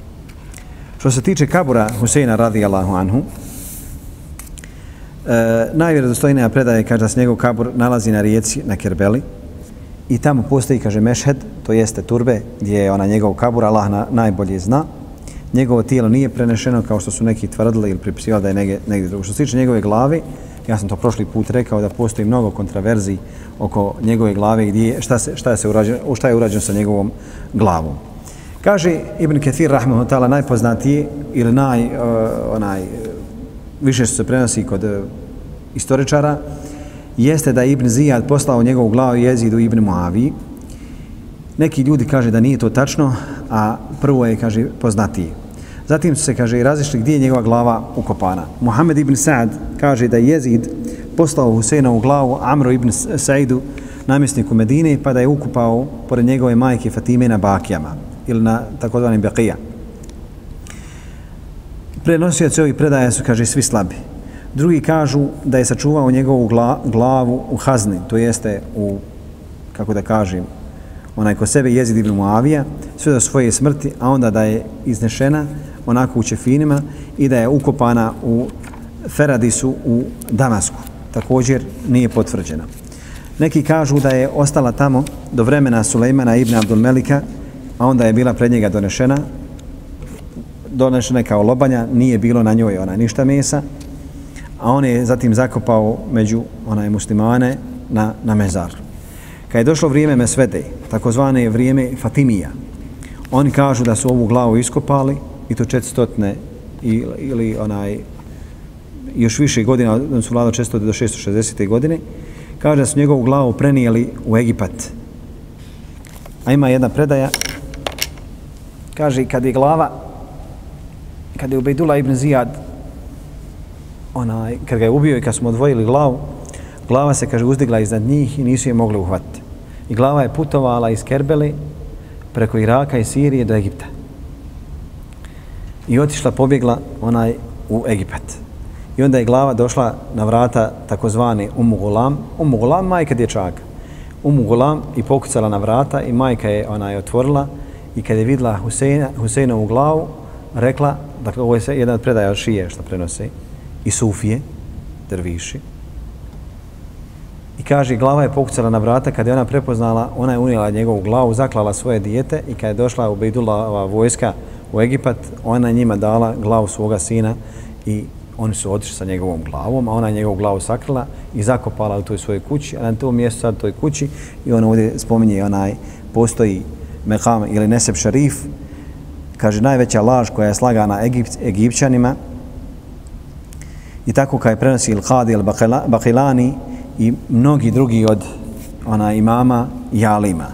Što se tiče kabura Huseina radijallahu anhu, e, najvjerodostojnija predaje kaže da se njegov kabur nalazi na rijeci na Kerbeli i tamo postoji, kaže, mešhed, to jeste turbe, gdje je ona njegov kabur, Allah na, najbolje zna. Njegovo tijelo nije prenešeno kao što su neki tvrdili ili pripisivali da je negdje, negdje drugo. Što se tiče njegove glavi, ja sam to prošli put rekao da postoji mnogo kontraverziji oko njegove glave gdje šta se šta je se urađeno šta je urađeno sa njegovom glavom. Kaže Ibn Kathir rahimehullah najpoznatiji ili naj uh, onaj više se prenosi kod uh, istoričara jeste da Ibn Zijad poslao njegovu glavu jezidu Ibn Muavi. Neki ljudi kaže da nije to tačno, a prvo je, kaže, poznatiji. Zatim su se, kaže, razišli gdje je njegova glava ukopana. Muhammed ibn Sa'd kaže da je jezid poslao Huseinovu glavu Amro ibn Saidu, namjesniku Medine, pa da je ukupao pored njegove majke Fatime na Bakijama ili na takozvanim Beqija. Prenosioci ovih predaja su, kaže, svi slabi. Drugi kažu da je sačuvao njegovu glavu u hazni, to jeste u, kako da kažem, onaj ko sebe jezid ibn Muavija, sve do svoje smrti, a onda da je iznešena onako u Čefinima i da je ukopana u Feradisu u Damasku. Također nije potvrđena. Neki kažu da je ostala tamo do vremena Sulejmana ibn Abdul Melika, a onda je bila pred njega donešena, donešena kao lobanja, nije bilo na njoj ona ništa mesa, a on je zatim zakopao među onaj muslimane na, na mezar. Kad je došlo vrijeme Mesvede, takozvane vrijeme Fatimija, oni kažu da su ovu glavu iskopali i to četstotne ili, ili onaj još više godina, on su vladao često do 660. godine, kaže da su njegovu glavu prenijeli u Egipat. A ima jedna predaja, kaže kad je glava, kad je Ubejdula ibn Zijad onaj, kad ga je ubio i kad smo odvojili glavu, glava se, kaže, uzdigla iznad njih i nisu je mogli uhvatiti. I glava je putovala iz Kerbeli preko Iraka i Sirije do Egipta. I otišla, pobjegla onaj u Egipat. I onda je glava došla na vrata takozvani Umu Gulam, Umu Gulam, majka dječaka. Umu Gulam i pokucala na vrata i majka je ona je otvorila i kada je vidla Huseina, Huseinovu glavu, rekla, dakle ovo je jedan od predaja od šije što prenose, i Sufije, drviši, I kaže, glava je pokucala na vrata, kada je ona prepoznala, ona je unijela njegovu glavu, zaklala svoje dijete i kada je došla u Bejdulova vojska u Egipat, ona njima dala glavu svoga sina i oni su otišli sa njegovom glavom, a ona je njegovu glavu sakrila i zakopala u toj svojoj kući, a na tom mjestu sad toj kući i on ovdje spominje onaj, postoji Mekam ili Neseb Šerif, kaže najveća laž koja je slagana Egip, Egipćanima i tako kada je prenosi Ilhadi ili Bakilani i mnogi drugi od ona imama i alima.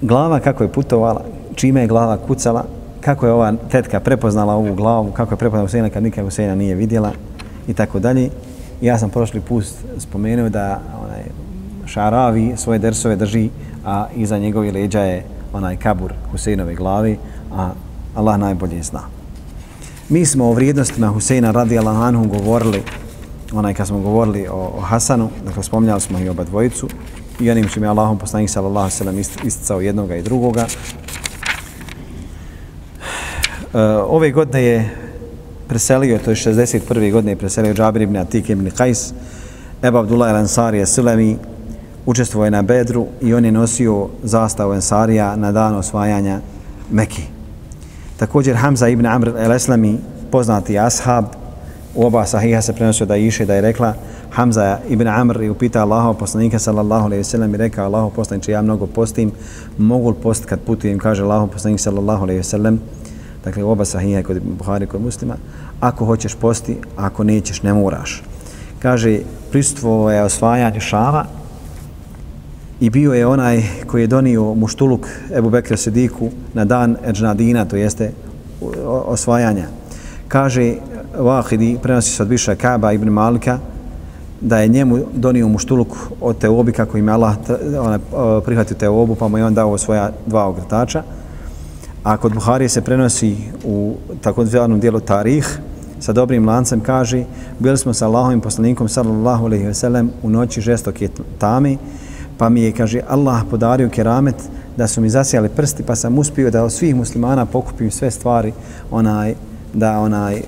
Glava kako je putovala, čime je glava kucala, kako je ova tetka prepoznala ovu glavu, kako je prepoznala Huseina kad nikad Huseina nije vidjela i tako dalje. Ja sam prošli put spomenuo da Šaravi svoje dersove drži, a iza njegovi leđa je onaj kabur Huseinove glavi, a Allah najbolje zna. Mi smo o vrijednostima Huseina radi Anhu govorili, onaj kad smo govorili o, o Hasanu, dakle spomnjali smo i oba dvojicu, i onim čim je Allahom poslanik sallallahu sallam isticao jednoga i drugoga. E, ove godine je preselio, to je 61. godine je preselio Džabir ibn Atik ibn Qais, Eba Abdullah al-Ansari Sulemi, učestvovao je na Bedru i on je nosio zastavu Ensarija na dan osvajanja Mekije. Također Hamza ibn Amr el-Eslami, poznati ashab, u oba sahiha se prenosio da je iše da je rekla Hamza ibn Amr i upita Allahov poslanika sallallahu alejhi ve sellem i rekao Allahov poslanice ja mnogo postim mogu li post kad putujem kaže Allahov poslanik sallallahu alejhi ve sellem dakle u oba sahiha kod Buhari kod Muslima ako hoćeš posti ako nećeš ne moraš kaže pristvo je osvajanje Šava i bio je onaj koji je donio muštuluk Ebu Bekra Sediku na dan Eđnadina, to jeste osvajanja. Kaže Vahidi, prenosi se od Biša Kaba ibn Malika, da je njemu donio muštuluk od te obi kako im Allah ona, prihvatio Teobu pa mu je on dao svoja dva ogrtača. A kod Buharije se prenosi u takozvanom dijelu Tarih, sa dobrim lancem kaže, bili smo sa Allahovim poslanikom sallallahu alejhi ve sellem u noći žestoke tami, pa mi je, kaže, Allah podario keramet da su mi zasijali prsti, pa sam uspio da od svih muslimana pokupim sve stvari, onaj, da onaj, e,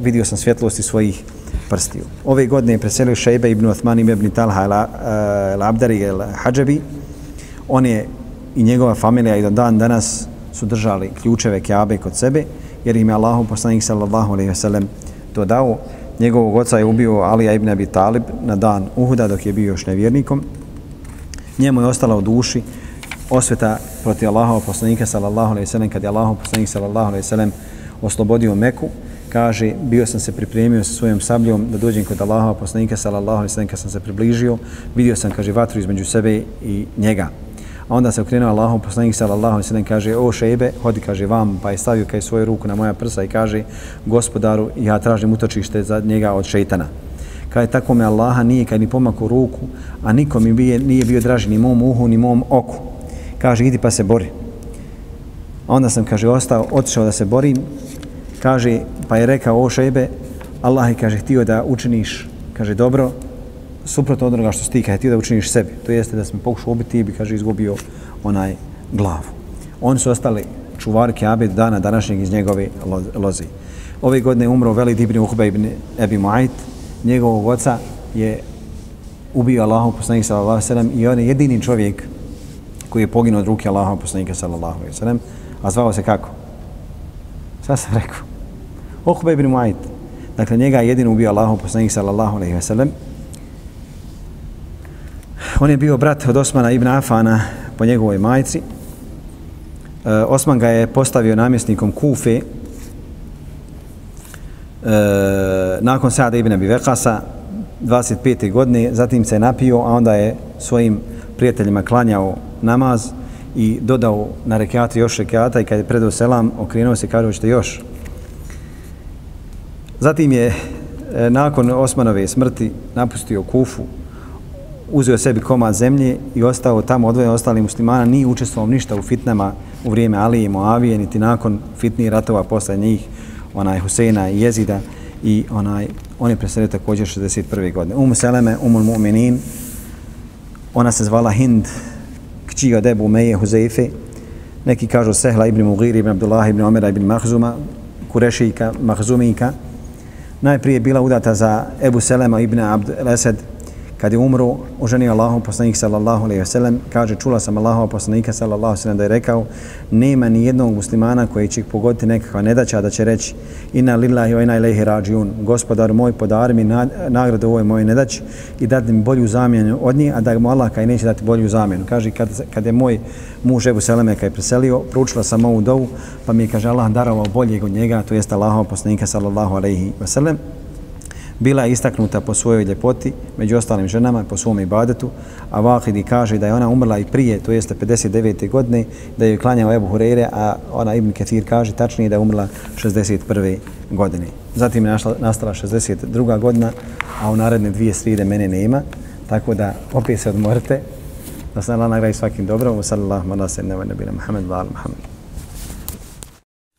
vidio sam svjetlosti svojih prstiju. Ove godine je preselio Šejbe ibn Othman ibn Talha al-Abdari e, al-Hadžabi. On je i njegova familija i do dan danas su držali ključeve Kjabe kod sebe, jer im je Allahu poslanik sallallahu alaihi ve sellem to dao. Njegovog oca je ubio Alija ibn Abi Talib na dan Uhuda dok je bio još nevjernikom njemu je ostala u duši osveta protiv Allahov poslanika sallallahu alejhi ve sellem kad je Allahov poslanik sallallahu alejhi ve sellem oslobodio Meku kaže bio sam se pripremio sa svojom sabljom da dođem kod Allahova poslanika sallallahu alejhi ve sellem kad sam se približio vidio sam kaže vatru između sebe i njega. A onda se okrenuo Allahov poslanik sallallahu alejhi ve sellem kaže o šejbe hodi kaže vam pa je stavio kaj svoju ruku na moja prsa i kaže gospodaru ja tražim utočište za njega od šejtana kada tako me Allaha nije kad mi pomaku ruku, a niko mi bije, nije bio draži ni mom uhu, ni mom oku. Kaže, idi pa se bori. A onda sam, kaže, ostao, otišao da se borim. Kaže, pa je rekao, o šebe, Allah je, kaže, htio da učiniš, kaže, dobro, suprotno od onoga što si ti, kaže, htio da učiniš sebi. To jeste da sam pokušao ubiti, i bi, kaže, izgubio onaj glavu. Oni su ostali čuvari Kabe dana današnjeg iz njegove lozi. Ove godine umro Velid ibn Uhbe ibn Ebi Muajt, njegovog oca je ubio Allahu poslanik sallallahu alejhi ve sellem i on je jedini čovjek koji je poginuo od ruke Allahov poslanika sallallahu alejhi ve sellem a zvao se kako Šta sam rekao? Uhbe ibn Mu'ayt. Dakle, njega je jedino ubio Allahu poslanik sallallahu alejhi ve sellem. On je bio brat od Osmana ibn Afana po njegovoj majci. E, Osman ga je postavio namjesnikom Kufe e, nakon Sada ibn Abi Vekasa 25. godine, zatim se napio, a onda je svojim prijateljima klanjao namaz i dodao na rekiatu još rekiata i kad je predao selam, okrenuo se i kaže, hoćete još. Zatim je e, nakon Osmanove smrti napustio Kufu, uzeo sebi komad zemlje i ostao tamo odvojen ostali muslimana, nije učestvovao ništa u fitnama u vrijeme Alije i Moavije, niti nakon fitnih ratova posle njih onaj Huseina i Jezida i onaj, on je preselio također 61. godine. Umu Seleme, Umul Mu'minin, ona se zvala Hind, kći od Ebu Meje Huzeife, neki kažu Sehla ibn Mugir, ibn Abdullah ibn Omera ibn Mahzuma, Kurešika, Mahzumika. Najprije bila udata za Ebu Selema ibn Abd Lesed, kad je umro, oženio Allahom poslanik sallallahu alaihi sellem, kaže, čula sam Allahom poslanika sallallahu alaihi sellem da je rekao, nema ni jednog muslimana koji će pogoditi nekakva nedaća da će reći, inna lillahi wa inna ilaihi rađiun, gospodar moj, podari mi nagradu ovoj moje nedaći i dati mi bolju zamjenu od nje, a da mu Allah kaj neće dati bolju zamjenu. Kaže, kad, kad je moj muž Ebu Seleme kaj preselio, proučila sam ovu dovu, pa mi je, kaže, Allah darovao boljeg od njega, to jest Allahom poslanika sallallahu alaihi sellem bila je istaknuta po svojoj ljepoti, među ostalim ženama, po svom ibadetu, a Vahidi kaže da je ona umrla i prije, to jeste 59. godine, da je klanjao Ebu Hureyre, a ona Ibn Ketir kaže tačnije da je umrla 61. godine. Zatim je našla, nastala 62. godina, a u naredne dvije sride mene nema, tako da opet se odmorite, da se Allah nagradi svakim dobrom, sallallahu ala sallam, nabina Muhammed, wa Muhammed.